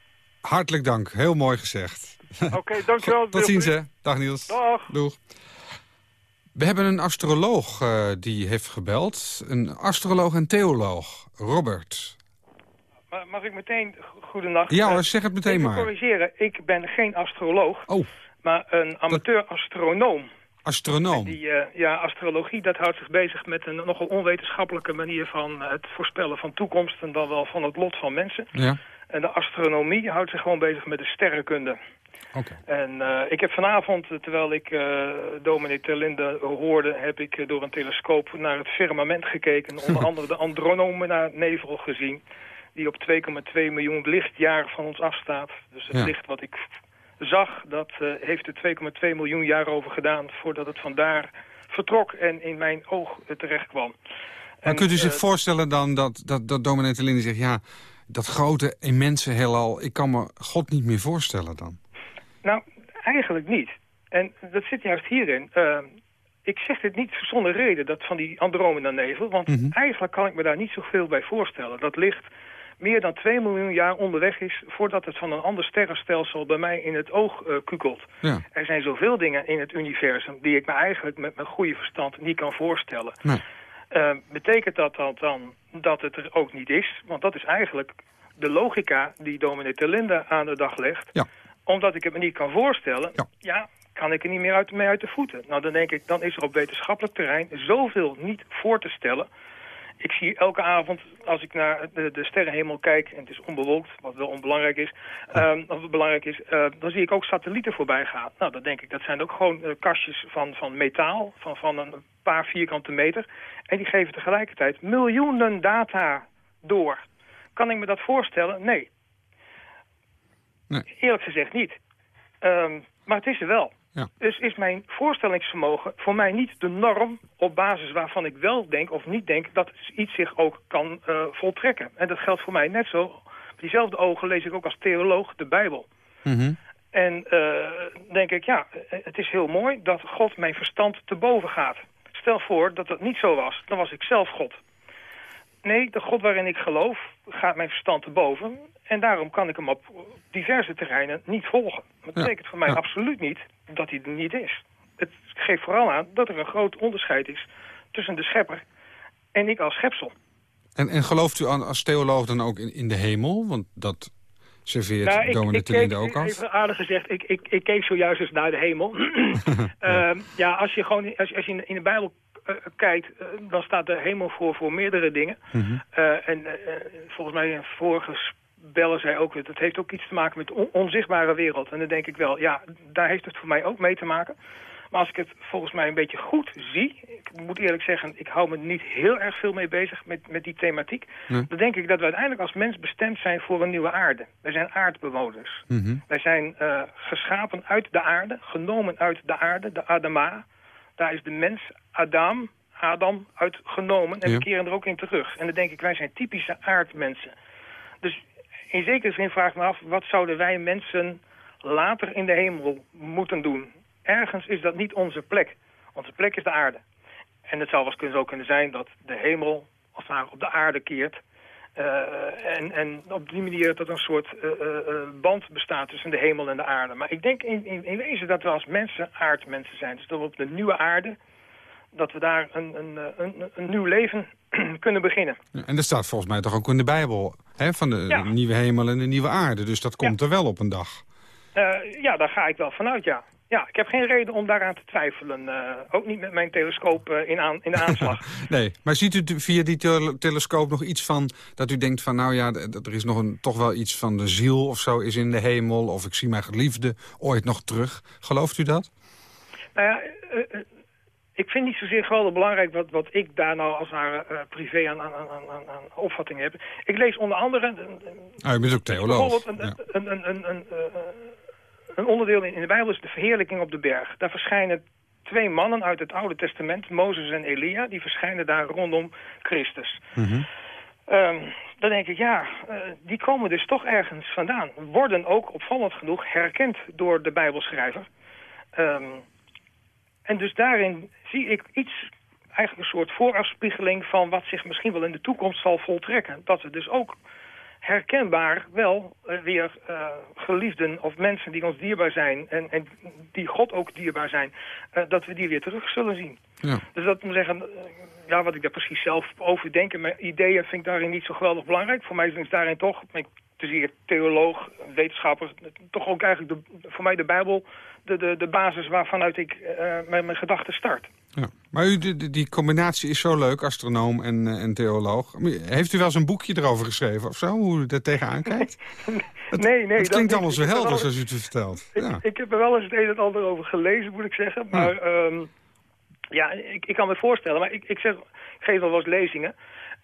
Hartelijk dank. Heel mooi gezegd. Oké, dankjewel. (laughs) Tot ziens, hè. Dag, Niels. Dag. Doeg. We hebben een astroloog eh, die heeft gebeld. Een astroloog en theoloog, Robert. Mag ik meteen, goedenacht. Ja hoor, eh, zeg het meteen even maar. corrigeren, ik ben geen astroloog, Oh, maar een amateur-astronoom. astronoom. Die, eh, ja, astrologie, dat houdt zich bezig met een nogal onwetenschappelijke manier van het voorspellen van toekomst en dan wel van het lot van mensen. Ja, En de astronomie houdt zich gewoon bezig met de sterrenkunde. En eh, ik heb vanavond, eh, terwijl ik eh dominee Terlinde hoorde, heb ik door een telescoop naar het firmament gekeken. (laughs) Onder andere de Andromeda nevel gezien, die op 2,2 miljoen lichtjaar van ons afstaat. Dus het Ja. licht wat ik zag, dat heeft er 2,2 miljoen jaar over gedaan voordat het vandaar vertrok en in mijn oog terecht kwam. Maar En, kunt u zich voorstellen dan dat, dat, dat dominee Telinde zegt... ja, dat grote, immense heelal, ik kan me God niet meer voorstellen dan? Nou, eigenlijk niet. En dat zit juist hierin. Eh, ik zeg dit niet zonder reden, dat van die Andromeda-nevel. Want Mhm. eigenlijk kan ik me daar niet zoveel bij voorstellen. Dat licht meer dan 2 miljoen jaar onderweg is... voordat het van een ander sterrenstelsel bij mij in het oog eh, kukelt. Ja, Er zijn zoveel dingen in het universum... die ik me eigenlijk met mijn goede verstand niet kan voorstellen. nee. Eh, betekent dat dan, dan dat het er ook niet is? Want dat is eigenlijk de logica die dominee Telinde aan de dag legt. Ja. Omdat ik het me niet kan voorstellen, Ja. ja. kan ik er niet meer uit, mee uit de voeten. Nou, dan denk ik, dan is er op wetenschappelijk terrein zoveel niet voor te stellen. Ik zie elke avond, als ik naar de, de sterrenhemel kijk... en het is onbewolkt, wat wel onbelangrijk is... of wat belangrijk is, eh, dan zie ik ook satellieten voorbij gaan. Nou, dan denk ik, dat zijn ook gewoon eh, kastjes van, van metaal... Van, van een paar vierkante meter. En die geven tegelijkertijd miljoenen data door. Kan ik me dat voorstellen? Nee. Nee. Eerlijk gezegd niet. Ehm, maar het is er wel. Ja. Dus is mijn voorstellingsvermogen voor mij niet de norm op basis waarvan ik wel denk of niet denk dat iets zich ook kan eh, voltrekken. En dat geldt voor mij net zo. Diezelfde ogen lees ik ook als theoloog de Bijbel. Mhm. En eh, denk ik, ja, het is heel mooi dat God mijn verstand te boven gaat. Stel voor dat dat niet zo was, dan was ik zelf God. Nee, de God waarin ik geloof gaat mijn verstand te boven. En daarom kan ik hem op diverse terreinen niet volgen. Dat Ja, betekent voor mij ja. absoluut niet dat hij er niet is. Het geeft vooral aan dat er een groot onderscheid is tussen de schepper en ik als schepsel. En, en gelooft u als theoloog dan ook in, in de hemel? Want dat serveert Nou, ik, ik keek, ook af. even aardig gezegd, ik, ik, ik keek zojuist eens naar de hemel. (laughs) Ehm, ja, als je gewoon als, je- als je in de, in de Bijbel kijkt, eh, dan staat de hemel voor, voor meerdere dingen. Mhm. Eh, en eh, eh, volgens mij een vorige beller zei ook, het heeft ook iets te maken met de on- onzichtbare wereld. En dan denk ik wel, ja, daar heeft het voor mij ook mee te maken. Maar als ik het volgens mij een beetje goed zie, ik moet eerlijk zeggen, ik hou me niet heel erg veel mee bezig met, met die thematiek. Nee. Dan denk ik dat we uiteindelijk als mens bestemd zijn voor een nieuwe aarde. Wij zijn aardbewoners. Mhm. Wij zijn eh, geschapen uit de aarde, genomen uit de aarde, de Adama. Daar is de mens, Adam, Adam, uit genomen. En Ja. we keren er ook in terug. En dan denk ik, wij zijn typische aardmensen. Dus in zekere zin vraag ik me af, wat zouden wij mensen later in de hemel moeten doen? Ergens is dat niet onze plek. Onze plek is de aarde. En het zou wel eens kunnen, zo kunnen zijn dat de hemel als het ware op de aarde keert. Eh, en, en op die manier dat er een soort eh, eh, band bestaat tussen de hemel en de aarde. Maar ik denk in, in, in wezen dat we als mensen aardmensen zijn. Dus dat we op de nieuwe aarde, dat we daar een, een, een, een nieuw leven (clears throat) kunnen beginnen. En dat staat volgens mij toch ook in de Bijbel, hè, van de Ja. nieuwe hemel en de nieuwe aarde. Dus dat komt er wel op een dag. Ja, daar ga ik wel vanuit, ja. Ja, ik heb geen reden om daaraan te twijfelen. eh, ook niet met mijn telescoop eh, in, aan, in de aanslag. (laughs) Nee, maar ziet u via die tele- telescoop nog iets van... dat u denkt van, nou ja, er is nog een, toch wel iets van de ziel of zo is in de hemel... of ik zie mijn geliefde ooit nog terug. Gelooft u dat? Nou ja, eh, ik vind niet zozeer geweldig belangrijk wat, wat ik daar nou als haar privé aan, aan, aan, aan, opvatting heb. Ik lees onder andere Ah, u bent ook theoloog. bijvoorbeeld een, Ja. een, een, een, een, een onderdeel in de Bijbel is de verheerlijking op de berg. Daar verschijnen twee mannen uit het Oude Testament, Mozes en Elia, die verschijnen daar rondom Christus. Ehm, dan denk ik, ja, eh, die komen dus toch ergens vandaan. Worden ook, opvallend genoeg, herkend door de Bijbelschrijver. Ehm, en dus daarin zie ik iets, eigenlijk een soort voorafspiegeling van wat zich misschien wel in de toekomst zal voltrekken. Dat we dus ook herkenbaar wel eh, weer eh, geliefden of mensen die ons dierbaar zijn en, en die God ook dierbaar zijn, eh, dat we die weer terug zullen zien. Ja. Dus dat moet zeggen, ja, wat ik daar precies zelf over denk en mijn ideeën vind ik daarin niet zo geweldig belangrijk. Voor mij is het daarin toch, ik te zeer theoloog, wetenschapper, toch ook eigenlijk de, voor mij de Bijbel de, de, de basis waarvanuit ik eh, mijn, mijn gedachten start. Ja. Maar u, die, die combinatie is zo leuk, astronoom en, eh, en theoloog. Heeft u wel eens een boekje erover geschreven of zo, hoe u daar tegenaan kijkt? (laughs) nee, nee. Het klinkt allemaal zo er helder als u het vertelt. Ik, Ja. ik heb er wel eens het een en ander over gelezen, moet ik zeggen. Maar ehm, ja, ik, ik kan me voorstellen. Maar ik, ik, zeg, ik geef nog wel eens lezingen.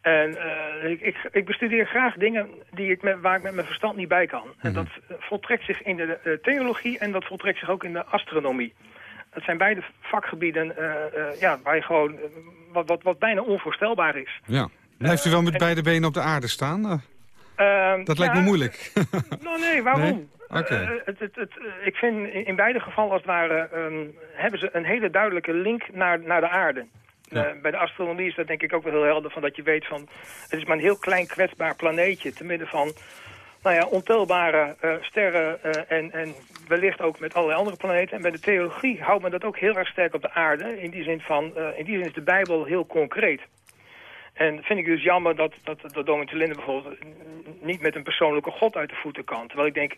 En eh, ik, ik, ik bestudeer graag dingen die ik met, waar ik met mijn verstand niet bij kan. En dat eh, voltrekt zich in de theologie en dat voltrekt zich ook in de astronomie. Dat zijn beide vakgebieden eh, ja, waar je gewoon, wat, wat, wat bijna onvoorstelbaar is. ja. Blijft u wel met beide benen op de aarde staan? Eh, Ehm, Dat lijkt me moeilijk. (laughs) Nou nee, waarom? Nee? Het, het, het, ik vind in in beide gevallen als het ware ehm, hebben ze een hele duidelijke link naar, naar de aarde. Eh, bij de astronomie is dat denk ik ook wel heel helder van dat je weet van het is maar een heel klein kwetsbaar planeetje te midden van nou ja, ontelbare eh, sterren eh, en, en wellicht ook met allerlei andere planeten. En bij de theologie houdt men dat ook heel erg sterk op de aarde. In die zin, van, in die zin is de Bijbel heel concreet. En vind ik dus jammer dat, dat, dat Dominee Linde bijvoorbeeld niet met een persoonlijke God uit de voeten kan. Terwijl ik denk,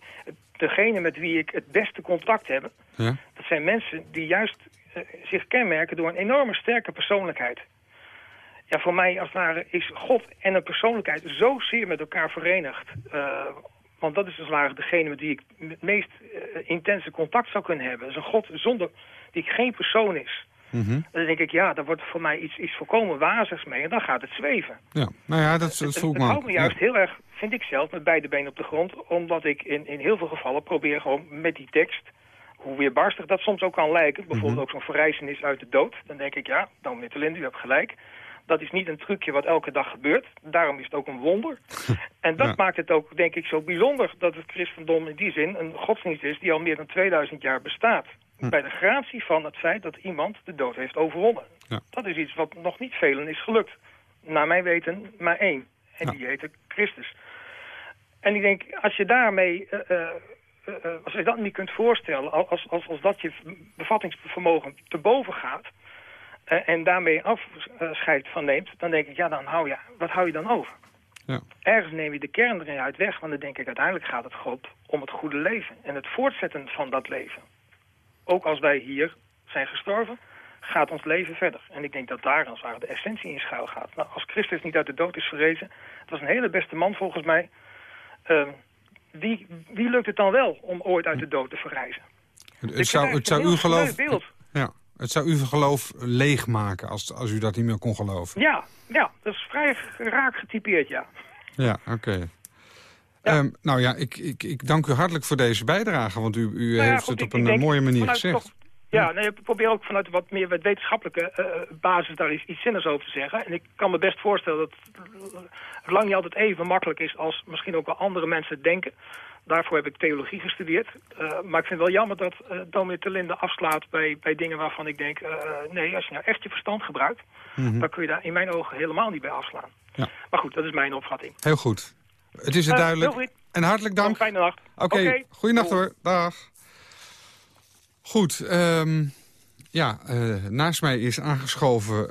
degene met wie ik het beste contact heb, Ja. dat zijn mensen die juist zich kenmerken door een enorme sterke persoonlijkheid. Ja, voor mij als het ware is God en een persoonlijkheid zo zeer met elkaar verenigd. Eh, want dat is als het ware degene met wie ik het meest eh, intense contact zou kunnen hebben. Is een God zonder die geen persoon is. Mhm. Dan denk ik, ja, daar wordt voor mij iets, iets volkomen wazigs mee. En dan gaat het zweven. Ja, nou ja, dat, dat Het, voel ik het me houdt ook. me Ja. juist heel erg, vind ik zelf, met beide benen op de grond. Omdat ik in, in heel veel gevallen probeer gewoon met die tekst, hoe weerbarstig dat soms ook kan lijken. Bijvoorbeeld ook zo'n verrijzenis uit de dood. Dan denk ik, ja, dan meneer Linde, u hebt gelijk. Dat is niet een trucje wat elke dag gebeurt. Daarom is het ook een wonder. (laughs) En dat Ja. maakt het ook, denk ik, zo bijzonder dat het christendom in die zin een godsdienst is die al meer dan 2000 jaar bestaat. Bij de gratie van het feit dat iemand de dood heeft overwonnen. Ja. Dat is iets wat nog niet velen is gelukt. Naar mijn weten maar één. En die heette Christus. En ik denk, als je daarmee, eh, eh, als je dat niet kunt voorstellen, als, als, als dat je bevattingsvermogen te boven gaat, eh, en daarmee afscheid van neemt, dan denk ik, ja, dan hou je, wat hou je dan over? Ja. Ergens neem je de kern erin uit weg, want dan denk ik, uiteindelijk gaat het God om het goede leven en het voortzetten van dat leven. Ook als wij hier zijn gestorven, gaat ons leven verder. En ik denk dat daar als ware de essentie in schuil gaat. Nou, als Christus niet uit de dood is verrezen, het was een hele beste man volgens mij, ehm, wie, wie lukt het dan wel om ooit uit de dood te verrijzen? Het, zou, het zou uw geloof... beeld. Ja, het zou uw geloof leegmaken als, als u dat niet meer kon geloven. Ja, ja, dat is vrij raak getypeerd, ja. Ja, oké. Ehm, nou ja, ik, ik, ik dank u hartelijk voor deze bijdrage, want u, u Nou ja, heeft goed, het op ik een denk mooie manier gezegd. toch- ja, nee, ik probeer ook vanuit wat meer wat wetenschappelijke eh, basis daar iets, iets zinnigs over te zeggen. En ik kan me best voorstellen dat het lang niet altijd even makkelijk is als misschien ook wel andere mensen denken. Daarvoor heb ik theologie gestudeerd. Eh, maar ik vind het wel jammer dat uh, dominee Telinde afslaat bij, bij dingen waarvan ik denk... eh, nee, als je nou echt je verstand gebruikt... Mhm. dan kun je daar in mijn ogen helemaal niet bij afslaan. Ja. Maar goed, dat is mijn opvatting. Heel goed. Het is het Eh, duidelijk. En hartelijk dank. een fijne nacht. Oké, Oké, goeienacht hoor. Dag. Goed, ehm, ja, eh, naast mij is aangeschoven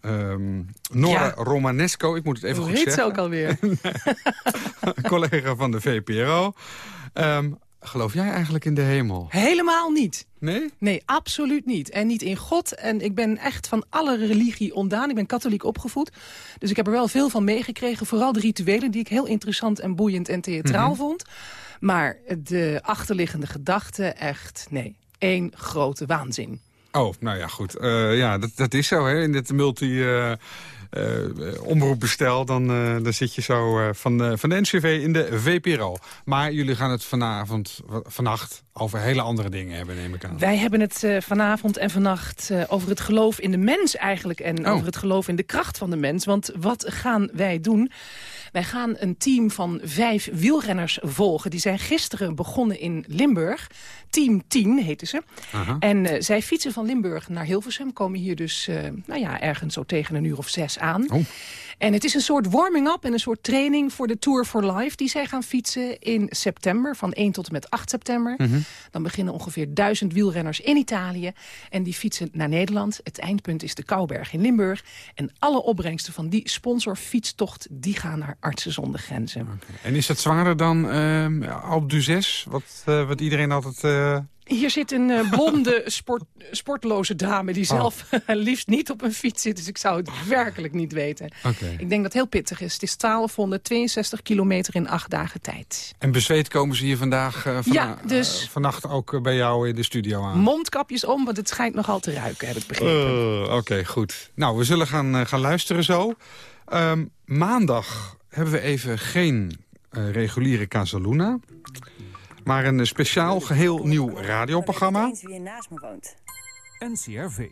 ehm, Nora Ja. Romanesco. Ik moet het even Hoe goed zeggen. ook alweer? (laughs) (laughs) Collega van de VPRO. Ehm, geloof jij eigenlijk in de hemel? Helemaal niet. Nee? Nee, absoluut niet. En niet in God. En ik ben echt van alle religie ontdaan. Ik ben katholiek opgevoed. Dus ik heb er wel veel van meegekregen. Vooral de rituelen die ik heel interessant en boeiend en theatraal Mhm. vond. Maar de achterliggende gedachten echt, nee. Eén grote waanzin. Oh, nou ja, goed. Eh, ja, dat, dat is zo, hè. In dit multi, eh, eh, omroepbestel... Dan, dan zit je zo van, van de NCV in de VPRO. Maar jullie gaan het vanavond, vannacht over hele andere dingen hebben, neem ik aan. Wij hebben het vanavond en vannacht over het geloof in de mens eigenlijk... en Oh. over het geloof in de kracht van de mens. Want wat gaan wij doen? Wij gaan een team van vijf wielrenners volgen. Die zijn gisteren begonnen in Limburg. Team 10 heten ze. En eh, zij fietsen van Limburg naar Hilversum. Komen hier dus eh, nou ja, ergens zo tegen een uur of zes aan. Oh. En het is een soort warming-up en een soort training voor de Tour for Life... die zij gaan fietsen in september, van 1 tot en met 8 september. Mhm. Dan beginnen ongeveer duizend wielrenners in Italië. En die fietsen naar Nederland. Het eindpunt is de Kouberg in Limburg. En alle opbrengsten van die sponsorfietstocht... die gaan naar Artsen zonder Grenzen. En is dat zwaarder dan uh, Alpe d'Huez? Wat, eh, wat iedereen altijd... Hier zit een eh, blonde (laughs) sport, sportloze dame... die Oh. zelf liefst niet op een fiets zit. Dus ik zou het werkelijk niet weten. Ik denk dat het heel pittig is. Het is 1262 kilometer in acht dagen tijd. En bezweet komen ze hier vandaag, eh, Ja, dus- eh, vannacht ook eh, bij jou in de studio aan? Mondkapjes om, want het schijnt nogal te ruiken, heb ik begrepen. Eh, Oké, goed. Nou, we zullen gaan, eh, gaan luisteren zo. Ehm, maandag hebben we even geen eh, reguliere Casaluna. Maar een speciaal, geheel nieuw radioprogramma. Naast me woont. NCRV.